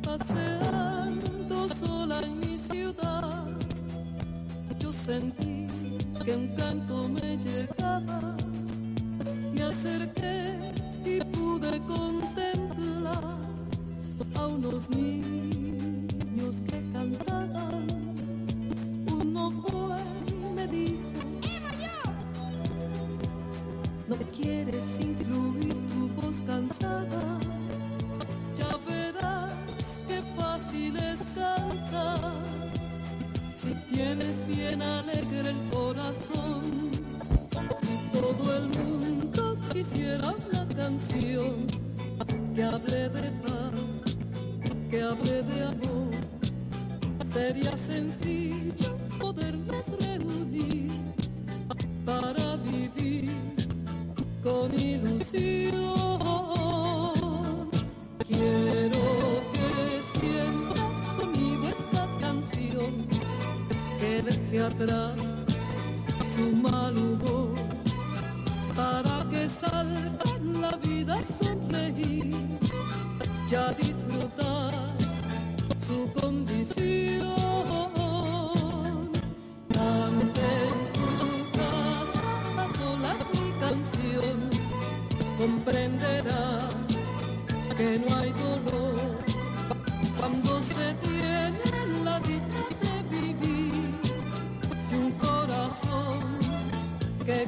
Paseando sola en mi ciudad, yo sentí que un canto unos niños que cantaban. Uno fue y me dijo: ¿No quieres incluir tu voz cansada? Ya verás qué fácil es cantar. Si tienes bien alegre el corazón, si todo el mundo quisiera una canción que hable de paz, que hable de amor, sería sencillo podernos reunir para vivir con ilusión. Quiero que sienta conmigo esta canción que deje atrás su mal humor para que salga la vida sonreír ya disfrutar su condición. Cante en su casa a solas mi canción, comprenderá que no hay dolor cuando se tiene la dicha de vivir y un corazón que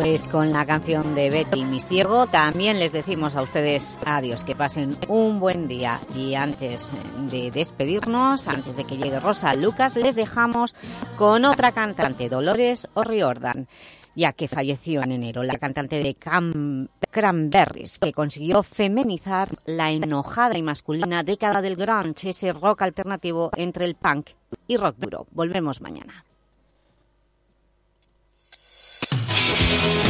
Pues con la canción de Betty Mi Ciego también les decimos a ustedes adiós, que pasen un buen día. Y antes de despedirnos, antes de que llegue Rosa Lucas, les dejamos con otra cantante, Dolores O'Riordan, ya que falleció en enero, la cantante de Cam Cranberries, que consiguió femenizar la enojada y masculina década del grunge, ese rock alternativo entre el punk y rock duro. Volvemos mañana. Thank you.